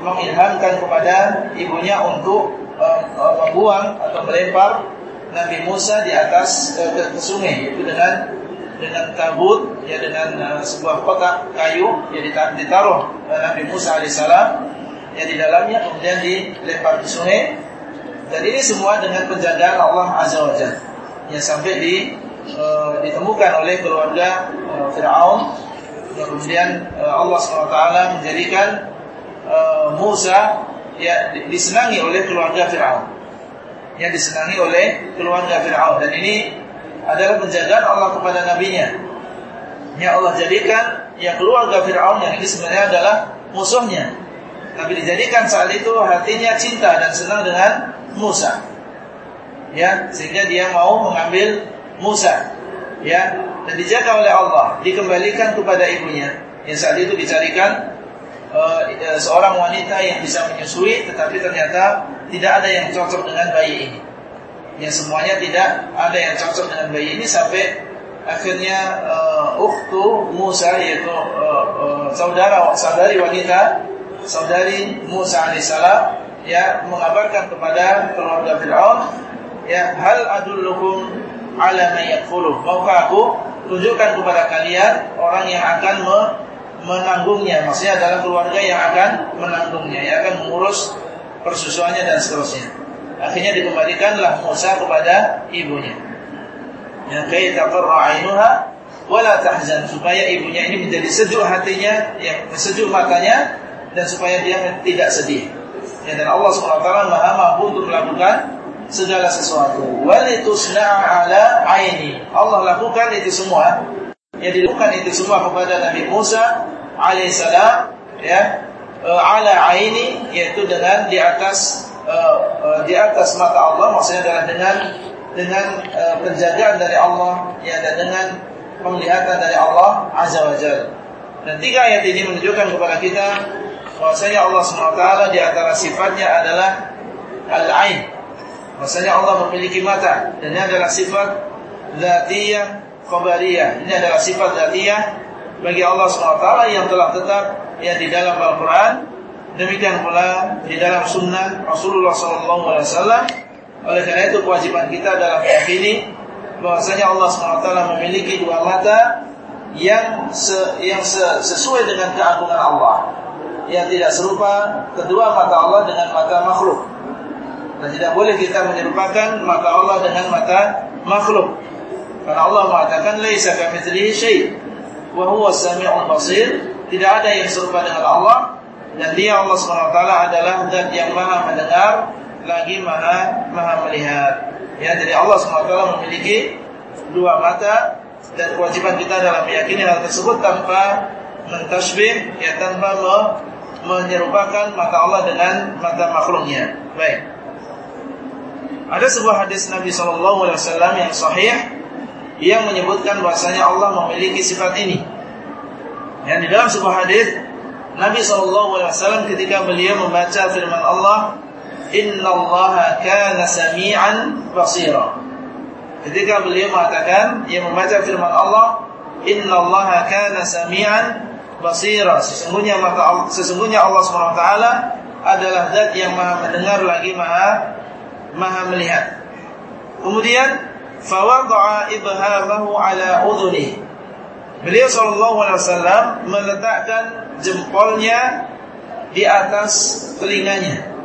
mengilhamkan kepada ibunya untuk e, e, membuang atau melempar Nabi Musa di atas e, ke, ke sungai itu dengan dengan tabut ya dengan uh, sebuah kotak kayu yang ditaruh uh, Nabi Musa alaihissalam ya di dalamnya kemudian dilempar ke sungai. Dan ini semua dengan penjagaan Allah azza wajalla yang sampai di uh, ditemukan oleh keluarga uh, Fir'aun. Kemudian uh, Allah swt menjadikan uh, Musa ya disenangi oleh keluarga Fir'aun. Yang disenangi oleh keluarga Fir'aun. Dan ini adalah penjagaan Allah kepada nabinya. Yang Allah jadikan yang keluarga Fir'aun yang ini sebenarnya adalah musuhnya. Tapi dijadikan saat itu hatinya cinta dan senang dengan Musa. Ya, sehingga dia mau mengambil Musa. Ya, dan dijaga oleh Allah, dikembalikan kepada ibunya. Yang saat itu dicarikan uh, seorang wanita yang bisa menyusui tetapi ternyata tidak ada yang cocok dengan bayi ini yang semuanya tidak ada yang cocok dengan bayi ini sampai akhirnya uh, Musa yaitu uh, uh, saudara saudari wanita saudari Musa alaihissalam ya mengabarkan kepada keluarga Firaun ya hal adullukum ala may yakfuluh maukah aku tunjukkan kepada kalian orang yang akan me menanggungnya? Maksudnya adalah keluarga yang akan menanggungnya yang akan mengurus persusuannya dan seterusnya Akhirnya dikembalikanlah Musa kepada ibunya. Ya kai taqarra 'ainuha wala tahzan supaya ibunya ini menjadi sejuk hatinya, yang sejuk matanya dan supaya dia tidak sedih. Ya, dan Allah SWT Maha mampu untuk melakukan segala sesuatu. Walitusna'a ala aini. Allah lakukan itu semua. Ya dilakukan itu semua kepada Nabi Musa alaihissalam ya e, ala aini yaitu dengan di atas uh, uh, di atas mata Allah maksudnya adalah dengan dengan uh, penjagaan dari Allah ya dan dengan penglihatan dari Allah azza wajalla. Dan tiga ayat ini menunjukkan kepada kita bahwasanya Allah SWT di antara sifatnya adalah al-ain. Bahwasanya Allah memiliki mata dan ini adalah sifat dzatiyah khabariyah. Ini adalah sifat dzatiyah bagi Allah SWT yang telah tetap ya di dalam Al-Qur'an Demikian pula di dalam sunnah Rasulullah SAW. Oleh karena itu kewajiban kita adalah meyakini bahwasanya Allah SWT memiliki dua mata yang se, yang se, sesuai dengan keagungan Allah. Yang tidak serupa kedua mata Allah dengan mata makhluk. Dan tidak boleh kita menyerupakan mata Allah dengan mata makhluk. Karena Allah mengatakan laisa kamitslihi syai' wa huwa samiul basir. Tidak ada yang serupa dengan Allah dan dia Allah SWT adalah zat yang maha mendengar lagi maha maha melihat. Ya, jadi Allah SWT memiliki dua mata dan kewajiban kita dalam meyakini hal tersebut tanpa mentasbih ya tanpa me menyerupakan mata Allah dengan mata makhluknya. Baik. Ada sebuah hadis Nabi SAW yang sahih yang menyebutkan bahasanya Allah memiliki sifat ini. Yang di dalam sebuah hadis Nabi SAW ketika beliau membaca firman Allah Inna Allah kana sami'an basira. Ketika beliau mengatakan Ia membaca firman Allah Inna Allah kana sami'an basira. Sesungguhnya, maka, sesungguhnya Allah SWT adalah zat yang maha mendengar lagi maha maha melihat. Kemudian Fawada'a ibhamahu ala udhuni Beliau SAW meletakkan jempolnya di atas telinganya.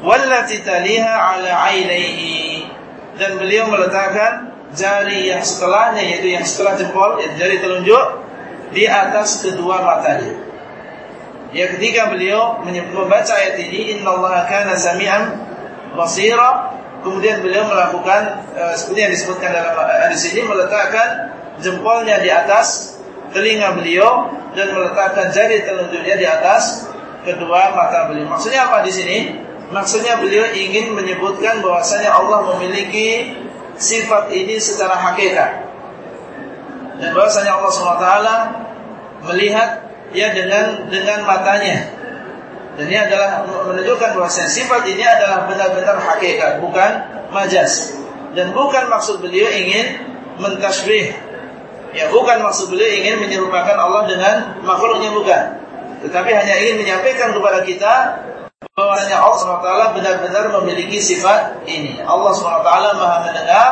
Wallati taliha ala ainaihi dan beliau meletakkan jari yang setelahnya yaitu yang setelah jempol jari telunjuk di atas kedua matanya. Ya ketika beliau membaca ayat ini innallaha kana sami'an basira kemudian beliau melakukan uh, seperti yang disebutkan dalam hadis ini meletakkan jempolnya di atas telinga beliau dan meletakkan jari telunjuknya di atas kedua mata beliau. Maksudnya apa di sini? Maksudnya beliau ingin menyebutkan bahwasanya Allah memiliki sifat ini secara hakikat. Dan bahwasanya Allah SWT melihat ya dengan dengan matanya. Dan ini adalah menunjukkan bahwa sifat ini adalah benar-benar hakikat, bukan majas. Dan bukan maksud beliau ingin mentasbih. Ya, bukan maksud beliau ingin menyerupakan Allah dengan makhluknya bukan. Tetapi hanya ingin menyampaikan kepada kita bahwasanya Allah SWT benar-benar memiliki sifat ini. Allah SWT Maha mendengar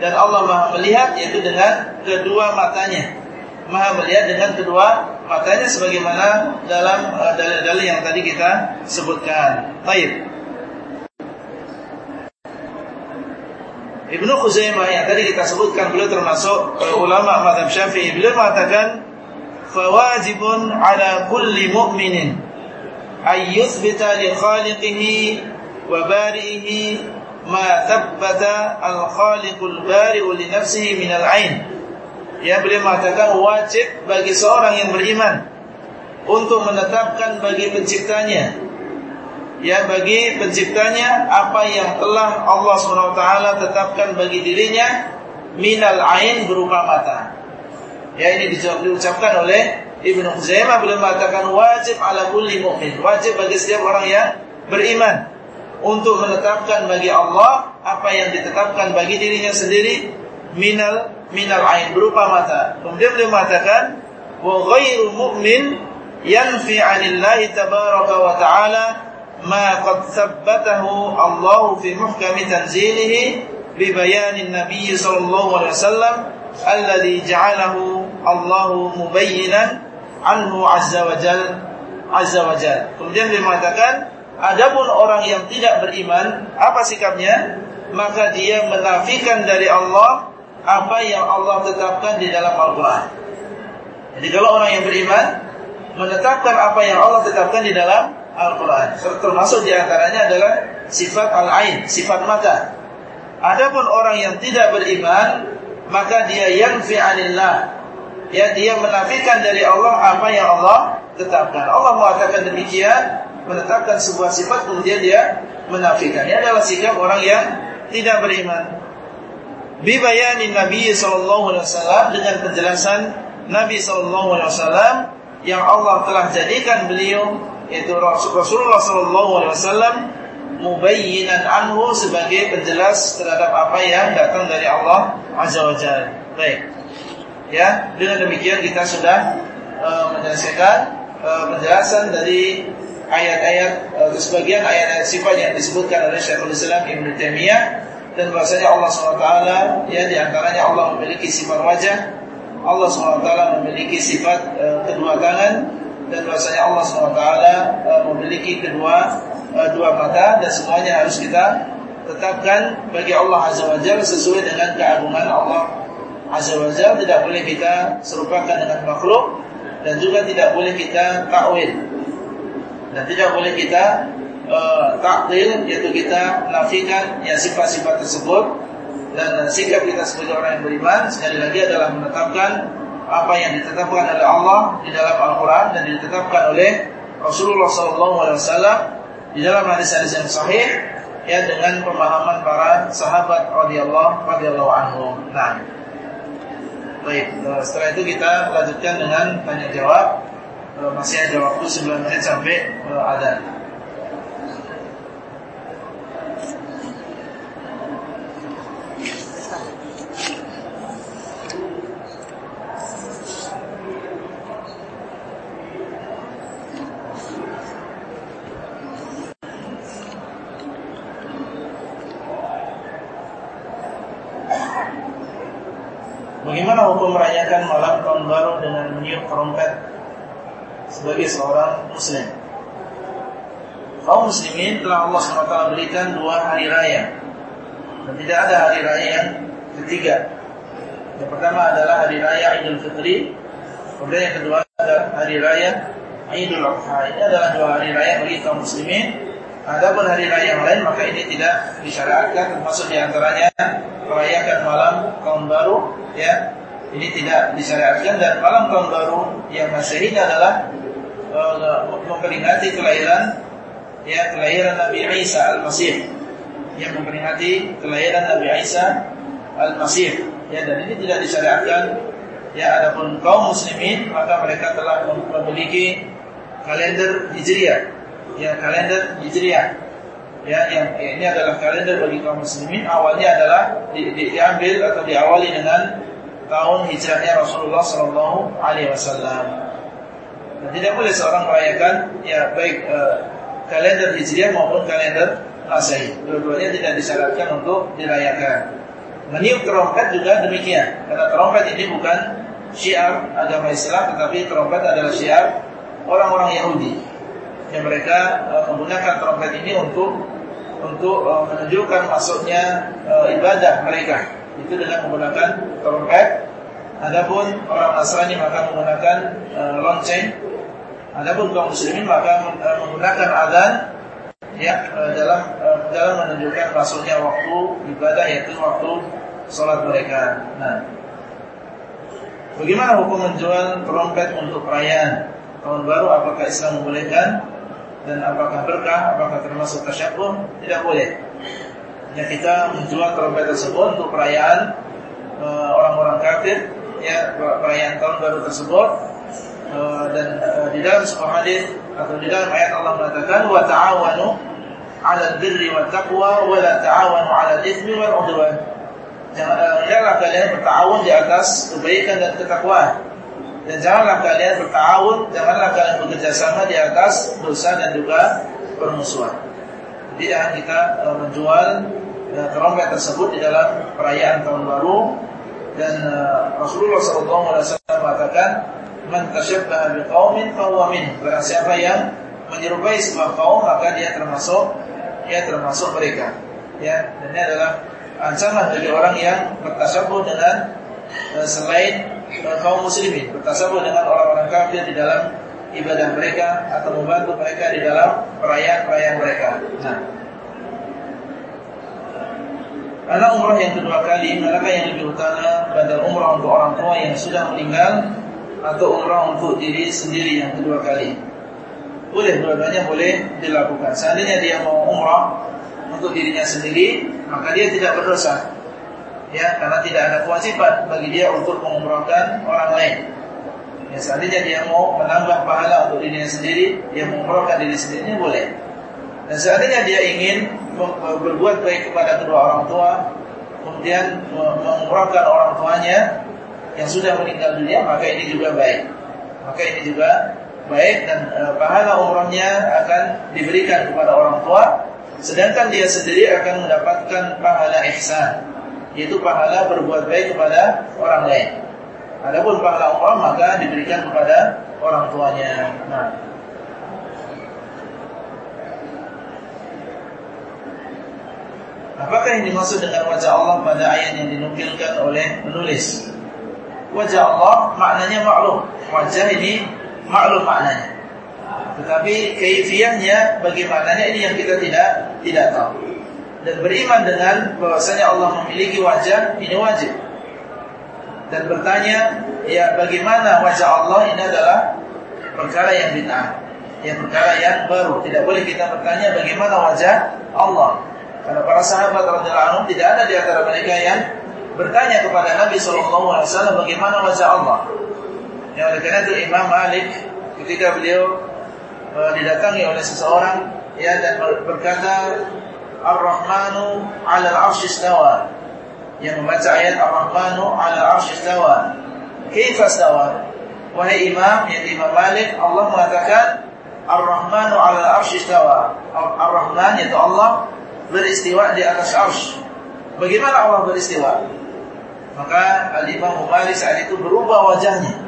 dan Allah Maha melihat yaitu dengan kedua matanya. Maha melihat dengan kedua matanya sebagaimana dalam uh, dalil-dalil yang tadi kita sebutkan. Baik. Ibnu Khuzaimah yang tadi kita sebutkan beliau termasuk uh, ulama mazhab Syafi'i. Beliau mengatakan fawajibun ala kulli mu'minin ay yuthbita li khaliqihi wa bari'ihi ma thabbata al-khaliqul bari'u li nafsihi min al-'ain Ya beliau mengatakan wajib bagi seorang yang beriman untuk menetapkan bagi penciptanya ya bagi penciptanya apa yang telah Allah SWT tetapkan bagi dirinya minal ain berupa mata. Ya ini diucapkan oleh Ibnu Khuzaimah beliau mengatakan wajib ala kulli mu'min, wajib bagi setiap orang yang beriman untuk menetapkan bagi Allah apa yang ditetapkan bagi dirinya sendiri minal minal ain berupa mata. Kemudian beliau mengatakan wa ghairu mu'min yanfi 'anillahi tabaraka wa ta'ala ma qad Allah fi tanzilihi bi nabiy sallallahu alaihi wasallam alladhi ja'alahu Allah mubayyinan anhu azza wa jalla azza. Kemudian beliau mengatakan adapun orang yang tidak beriman apa sikapnya? Maka dia menafikan dari Allah apa yang Allah tetapkan di dalam Al-Quran. Jadi kalau orang yang beriman menetapkan apa yang Allah tetapkan di dalam Al-Quran, termasuk di antaranya adalah sifat al-ain, sifat mata. Adapun orang yang tidak beriman, maka dia yang fi'anillah. Ya, dia menafikan dari Allah apa yang Allah tetapkan. Allah mengatakan demikian, menetapkan sebuah sifat kemudian dia menafikan. Ini adalah sikap orang yang tidak beriman bibayanin Nabi wasallam dengan penjelasan Nabi wasallam yang Allah telah jadikan beliau yaitu Rasulullah sallallahu alaihi wasallam mubayyinan anhu sebagai penjelas terhadap apa yang datang dari Allah azza wajalla. Baik. Ya, dengan demikian kita sudah uh, menyelesaikan uh, penjelasan dari ayat-ayat uh, sebagian ayat-ayat sifat yang disebutkan oleh Syekhul Islam Ibnu Taimiyah dan bahasanya Allah SWT ya di antaranya Allah memiliki sifat wajah Allah SWT memiliki sifat e, kedua tangan dan bahasanya Allah SWT e, memiliki kedua e, dua mata dan semuanya harus kita tetapkan bagi Allah Azza wa Jalla sesuai dengan keagungan Allah Azza wa Jalla. Tidak boleh kita serupakan dengan makhluk dan juga tidak boleh kita takwil. Dan tidak boleh kita uh, takdir yaitu kita nafikan ya sifat-sifat tersebut. Dan sikap kita sebagai orang yang beriman sekali lagi adalah menetapkan apa yang ditetapkan oleh Allah di dalam Al-Qur'an dan ditetapkan oleh Rasulullah SAW di dalam hadis-hadis yang sahih ya dengan pemahaman para sahabat radhiyallahu radhiyallahu anhum. Nah. Baik, eh, setelah itu kita lanjutkan dengan tanya jawab. Eh, masih ada waktu 9 menit sampai adzan. Hukum merayakan malam tahun baru dengan meniup trompet sebagai seorang muslim? Kaum muslimin telah Allah SWT berikan dua hari raya dan tidak ada hari raya yang ketiga. Yang pertama adalah hari raya Idul Fitri, kemudian yang kedua adalah hari raya Idul Adha. Ini adalah dua hari raya bagi kaum muslimin Adapun hari raya yang lain maka ini tidak disyariatkan termasuk di antaranya merayakan malam tahun baru ya ini tidak disyariatkan dan malam tahun baru yang masyhur adalah uh, memperingati kelahiran ya kelahiran Nabi Isa al-Masih yang memperingati kelahiran Nabi Isa al-Masih ya dan ini tidak disyariatkan Ya, adapun kaum muslimin maka mereka telah memiliki kalender Hijriah. Ya, kalender Hijriah. Ya, yang ya, ini adalah kalender bagi kaum muslimin awalnya adalah di, di, diambil atau diawali dengan tahun hijrahnya Rasulullah sallallahu alaihi wasallam. Tidak boleh seorang merayakan ya baik uh, kalender Hijriah maupun kalender Masehi. Dua-duanya tidak disyaratkan untuk dirayakan. Meniup trompet juga demikian. Karena trompet ini bukan syiar agama Islam, tetapi trompet adalah syiar orang-orang Yahudi. Yang mereka uh, menggunakan trompet ini untuk untuk uh, menunjukkan masuknya uh, ibadah mereka. Itu dengan menggunakan trompet. Adapun orang Nasrani maka menggunakan uh, lonceng. Adapun kaum muslimin maka uh, menggunakan adzan ya dalam dalam menunjukkan masuknya waktu ibadah yaitu waktu sholat mereka. Nah, bagaimana hukum menjual trompet untuk perayaan tahun baru? Apakah Islam membolehkan? Dan apakah berkah? Apakah termasuk tasyabuh? Tidak boleh. Ya kita menjual trompet tersebut untuk perayaan orang-orang uh, kafir, ya perayaan tahun baru tersebut. Uh, dan uh, di dalam sebuah hadis atau di dalam ayat Allah mengatakan wa ta'awanu 'alal birri wat taqwa wa la ta'awanu 'alal itsmi wal 'udwan. Janganlah kalian bertawun di atas kebaikan dan ketakwaan. Dan janganlah kalian bertawun, janganlah kalian bekerja sama di atas dosa dan juga permusuhan. Jangan kita uh, menjual uh, trompet tersebut di dalam perayaan tahun baru dan uh, Rasulullah SAW mengatakan man tashabbaha biqaumin fahuwa min. Barang siapa yang menyerupai sebuah kaum maka dia termasuk dia termasuk mereka. Ya, dan ini adalah ancaman bagi orang yang bertasabuh dengan selain kaum muslimin, bertasabuh dengan orang-orang kafir di dalam ibadah mereka atau membantu mereka di dalam perayaan-perayaan mereka. Nah, anak umrah yang kedua kali, manakah yang lebih utama badal umrah untuk orang tua yang sudah meninggal atau umrah untuk diri sendiri yang kedua kali? Boleh, dua-duanya boleh dilakukan. Seandainya dia mau umrah untuk dirinya sendiri, maka dia tidak berdosa. Ya, karena tidak ada kewajiban bagi dia untuk mengumrahkan orang lain. Ya, seandainya dia mau menambah pahala untuk dirinya sendiri, dia mengumrahkan diri sendiri boleh. Dan seandainya dia ingin berbuat baik kepada kedua orang tua, kemudian mengumrahkan orang tuanya yang sudah meninggal dunia, maka ini juga baik. Maka ini juga baik dan e, pahala umrahnya akan diberikan kepada orang tua Sedangkan dia sendiri akan mendapatkan pahala ihsan, yaitu pahala berbuat baik kepada orang lain. Adapun pahala umrah maka diberikan kepada orang tuanya. Nah. Apakah yang dimaksud dengan wajah Allah pada ayat yang dinukilkan oleh penulis? Wajah Allah maknanya maklum. Wajah ini maklum maknanya. Tetapi keifiahnya bagaimananya ini yang kita tidak tidak tahu. Dan beriman dengan bahwasanya Allah memiliki wajah ini wajib. Dan bertanya, ya bagaimana wajah Allah ini adalah perkara yang bid'ah. Yang perkara yang baru. Tidak boleh kita bertanya bagaimana wajah Allah. Karena para sahabat radhiyallahu anhum tidak ada di antara mereka yang bertanya kepada Nabi SAW bagaimana wajah Allah. Ya oleh karena itu Imam Malik ketika beliau uh, didatangi oleh seseorang ya dan berkata Ar-Rahmanu 'ala al-'arsy istawa. Yang membaca ayat Ar-Rahmanu 'ala al-'arsy istawa. Kaifa istawa? Wahai Imam, ya Imam Malik, Allah mengatakan Ar-Rahmanu 'ala al-'arsy istawa. Ar-Rahman yaitu Allah beristiwa di atas arsy. Bagaimana Allah beristiwa? Maka Al-Imam Malik saat itu berubah wajahnya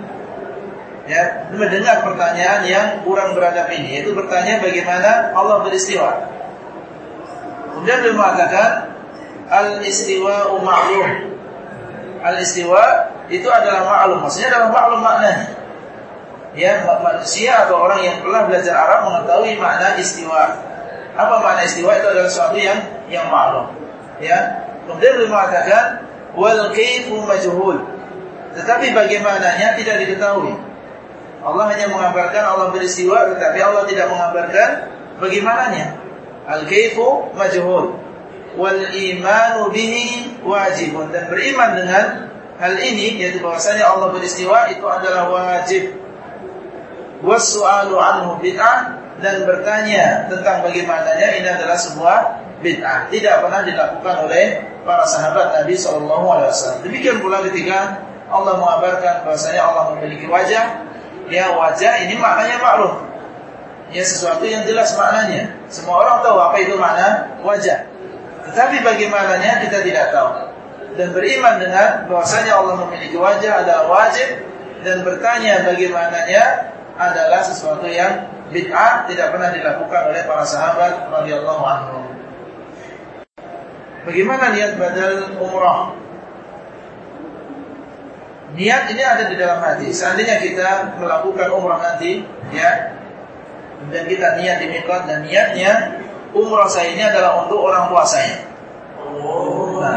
ya mendengar pertanyaan yang kurang beradab ini yaitu bertanya bagaimana Allah beristiwa. Kemudian beliau mengatakan al-istiwa'u ma'lum. Al-istiwa itu adalah ma'lum, maksudnya adalah ma'lum maknanya. Ya, manusia atau orang yang telah belajar Arab mengetahui makna istiwa. Apa makna istiwa itu adalah sesuatu yang yang maklum. Ya. Kemudian beliau mengatakan wal kaifu majhul. Tetapi bagaimananya tidak diketahui. Allah hanya mengabarkan Allah beristiwa tetapi Allah tidak mengabarkan bagaimananya. Al-kaifu majhul wal imanu bihi wajibun dan beriman dengan hal ini yaitu bahwasanya Allah beristiwa itu adalah wajib. Wasu'alu anhu bid'ah dan bertanya tentang bagaimananya ini adalah sebuah bid'ah. Tidak pernah dilakukan oleh para sahabat Nabi sallallahu alaihi wasallam. Demikian pula ketika Allah mengabarkan bahwasanya Allah memiliki wajah, ya wajah ini maknanya maklum. Ya sesuatu yang jelas maknanya. Semua orang tahu apa itu makna wajah. Tetapi bagaimananya kita tidak tahu dan beriman dengan bahwasanya Allah memiliki wajah adalah wajib dan bertanya bagaimananya adalah sesuatu yang bid'ah tidak pernah dilakukan oleh para sahabat radhiyallahu anhum. Bagaimana niat badal umrah? Niat ini ada di dalam hati. Seandainya kita melakukan umrah nanti, ya, dan kita niat di mikot dan niatnya umrah saya ini adalah untuk orang tua saya. Nah,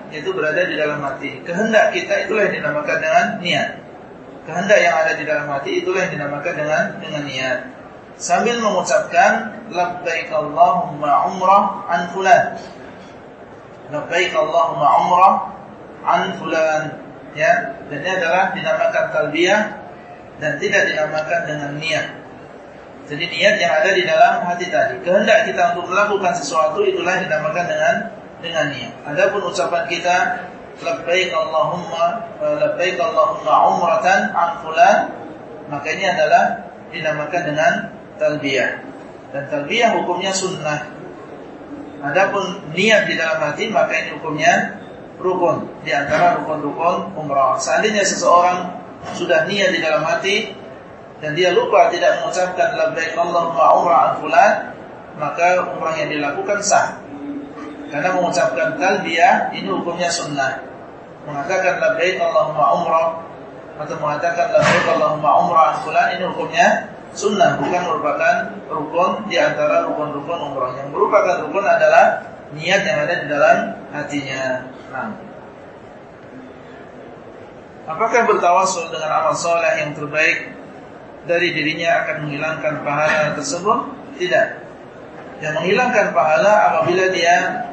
itu berada di dalam hati. Kehendak kita itulah yang dinamakan dengan niat. Kehendak yang ada di dalam hati itulah yang dinamakan dengan dengan niat. Sambil mengucapkan labbaik Allahumma umrah an fulan. Labbaik Allahumma umrah an fulan ya dan ini adalah dinamakan talbiyah dan tidak dinamakan dengan niat. Jadi niat yang ada di dalam hati tadi, kehendak kita untuk melakukan sesuatu itulah yang dinamakan dengan dengan niat. Adapun ucapan kita labbaik Allahumma labbaik Allahumma umratan an fulan maka ini adalah dinamakan dengan talbiyah. Dan talbiyah hukumnya sunnah. Adapun niat di dalam hati maka ini hukumnya rukun di antara rukun-rukun umrah. Seandainya seseorang sudah niat di dalam hati dan dia lupa tidak mengucapkan labbaik Allahumma umrah fulan, maka umrah yang dilakukan sah. Karena mengucapkan talbiyah ini hukumnya sunnah. Mengatakan labbaik Allahumma umrah atau mengatakan labbaik Allahumma umrah fulan ini hukumnya sunnah bukan merupakan rukun di antara rukun-rukun umrah. Yang merupakan rukun adalah niat yang ada di dalam hatinya. Nah. Apakah bertawasul dengan amal soleh yang terbaik dari dirinya akan menghilangkan pahala tersebut? Tidak. Yang menghilangkan pahala apabila dia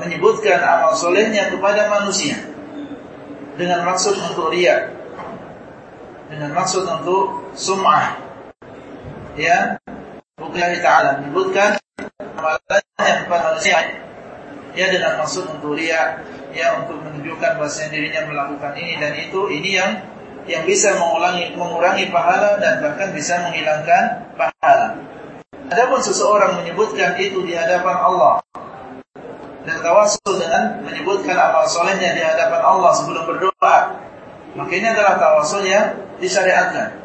menyebutkan amal solehnya kepada manusia dengan maksud untuk riak, dengan maksud untuk sum'ah, ya, bukan Taala menyebutkan amalannya kepada manusia ya dengan maksud untuk ria ya untuk menunjukkan bahasa dirinya melakukan ini dan itu ini yang yang bisa mengulangi mengurangi pahala dan bahkan bisa menghilangkan pahala. Adapun seseorang menyebutkan itu di hadapan Allah dan tawasul dengan menyebutkan amal solehnya di hadapan Allah sebelum berdoa, maka ini adalah tawasul yang disyariatkan.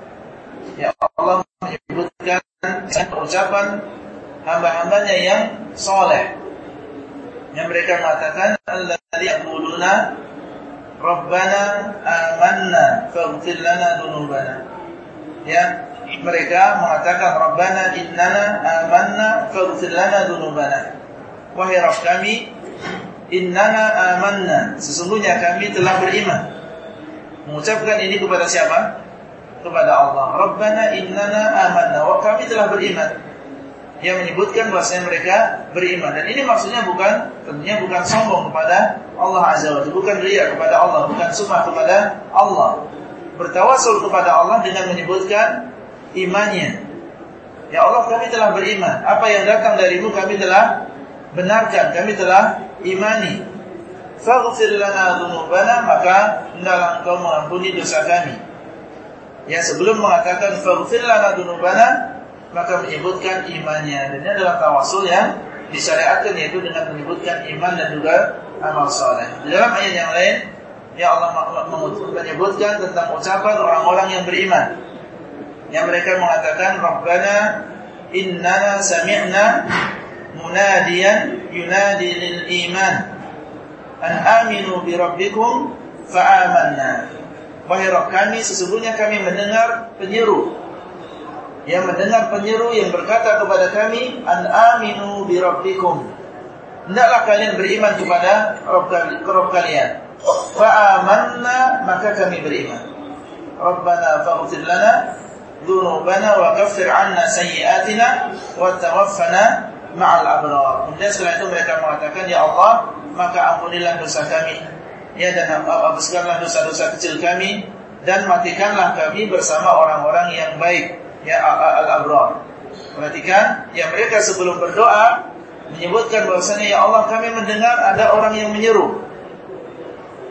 Ya Allah menyebutkan ucapan hamba-hambanya yang soleh. Yang mereka mengatakan alladzina yaquluna rabbana amanna faghfir lana dzunubana ya mereka mengatakan rabbana innana amanna faghfir lana dzunubana wahai rabb kami innana amanna. Sesungguhnya kami telah beriman. Mengucapkan ini kepada siapa? Kepada Allah. Rabbana innana amanna. Wa kami telah beriman. Yang menyebutkan bahasanya mereka beriman. Dan ini maksudnya bukan tentunya bukan sombong kepada Allah azza wa bukan riya kepada Allah. Bukan sumah kepada Allah. Bertawasul kepada Allah dengan menyebutkan imannya. Ya Allah kami telah beriman. Apa yang datang darimu kami telah benarkan kami telah imani faghfir lana dzunubana maka hendaklah engkau mengampuni dosa kami ya sebelum mengatakan faghfir lana dzunubana maka menyebutkan imannya dan ini adalah tawasul yang disyariatkan yaitu dengan menyebutkan iman dan juga amal soleh. Di dalam ayat yang lain, ya Allah menyebutkan tentang ucapan orang-orang yang beriman. Yang mereka mengatakan, Rabbana innana sami'na munadiyan yunadi lil iman. An aminu bi rabbikum fa'amanna. Wahai Rabb kami, sesungguhnya kami mendengar penyeru. Yang mendengar penyeru yang berkata kepada kami an aminu bi rabbikum. Hendaklah kalian beriman kepada Rabb kalian. Fa amanna maka kami beriman. Rabbana faghfir lana dzunubana wa kaffir 'anna sayyi'atina wa tawaffana ma'al abrar kemudian setelah itu mereka mengatakan ya Allah maka ampunilah dosa kami ya dan hapuskanlah dosa-dosa kecil kami dan matikanlah kami bersama orang-orang yang baik ya al-abrar. Perhatikan, yang mereka sebelum berdoa menyebutkan bahwasanya ya Allah kami mendengar ada orang yang menyeru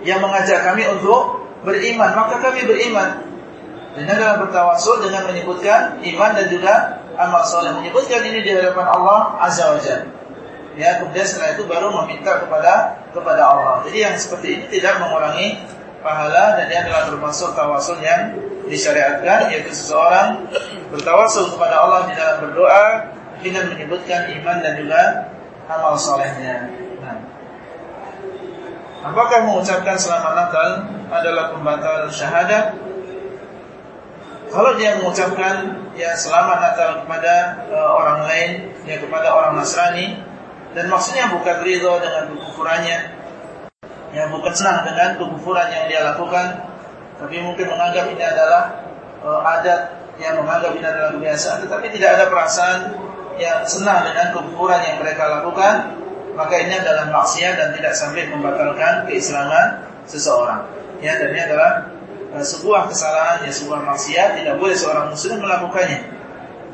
yang mengajak kami untuk beriman, maka kami beriman. Dan adalah bertawasul dengan menyebutkan iman dan juga amal soleh. Menyebutkan ini di hadapan Allah Azza wa Jalla. Ya, kemudian setelah itu baru meminta kepada kepada Allah. Jadi yang seperti ini tidak mengurangi pahala dan dia adalah termasuk tawasul yang disyariatkan yaitu seseorang bertawasul kepada Allah di dalam berdoa dengan menyebutkan iman dan juga amal solehnya. Nah. Apakah mengucapkan selamat Natal adalah pembatal syahadat? Kalau dia mengucapkan ya selamat Natal kepada uh, orang lain, ya kepada orang Nasrani dan maksudnya bukan ridho dengan kekufurannya, ya bukan senang dengan kekufuran yang dia lakukan, tapi mungkin menganggap ini adalah uh, adat yang menganggap ini adalah kebiasaan, tetapi tidak ada perasaan yang senang dengan kekufuran yang mereka lakukan, maka ini adalah maksiat dan tidak sampai membatalkan keislaman seseorang. Ya, dan ini adalah sebuah kesalahan, ya sebuah maksiat, tidak boleh seorang muslim melakukannya.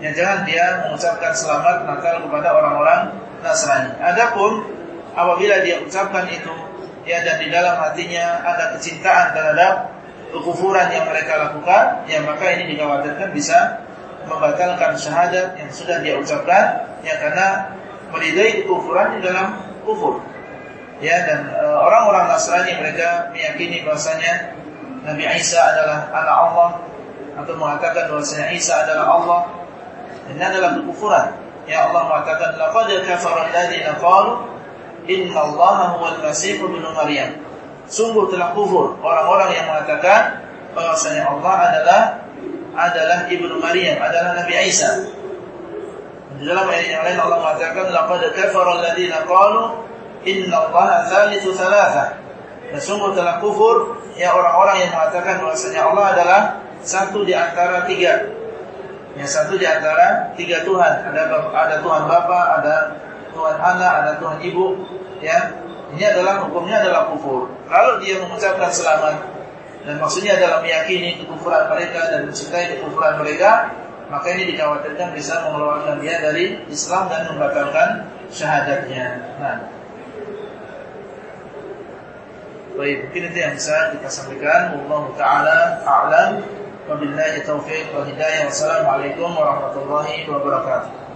Ya, jangan dia mengucapkan selamat Natal kepada orang-orang Nasrani. Adapun apabila dia ucapkan itu, ya dan di dalam hatinya ada kecintaan terhadap kekufuran yang mereka lakukan, ya maka ini dikhawatirkan bisa membatalkan syahadat yang sudah dia ucapkan, ya karena meridai kekufuran di dalam kufur. Ya dan eh, orang-orang uh, Nasrani mereka meyakini bahasanya Nabi Isa adalah anak Allah atau mengatakan bahwasanya Isa adalah Allah. Ini adalah kekufuran. Ya Allah mengatakan laqad kafara alladziina qalu inna Allah huwal masih ibnu Maryam. Sungguh telah kufur orang-orang yang mengatakan bahwasanya Allah adalah adalah ibnu Maryam, adalah Nabi Isa. Di dalam ayat yang lain Allah mengatakan laqad kafara alladziina qalu Inna Allah thalithu thalatha. Dan sungguh telah kufur ya orang-orang yang mengatakan bahwasanya Allah adalah satu di antara tiga. Yang satu di antara tiga Tuhan. Ada ada Tuhan Bapa, ada Tuhan Anak, ada Tuhan Ibu. Ya, ini adalah hukumnya adalah kufur. Kalau dia mengucapkan selamat dan maksudnya adalah meyakini kekufuran mereka dan mencintai kekufuran mereka, maka ini dikhawatirkan bisa mengeluarkan dia dari Islam dan membatalkan syahadatnya. Nah, Baik, mungkin itu yang bisa kita sampaikan. Wallahu taala a'lam. Wabillahi taufiq wal hidayah. Wassalamualaikum warahmatullahi wabarakatuh.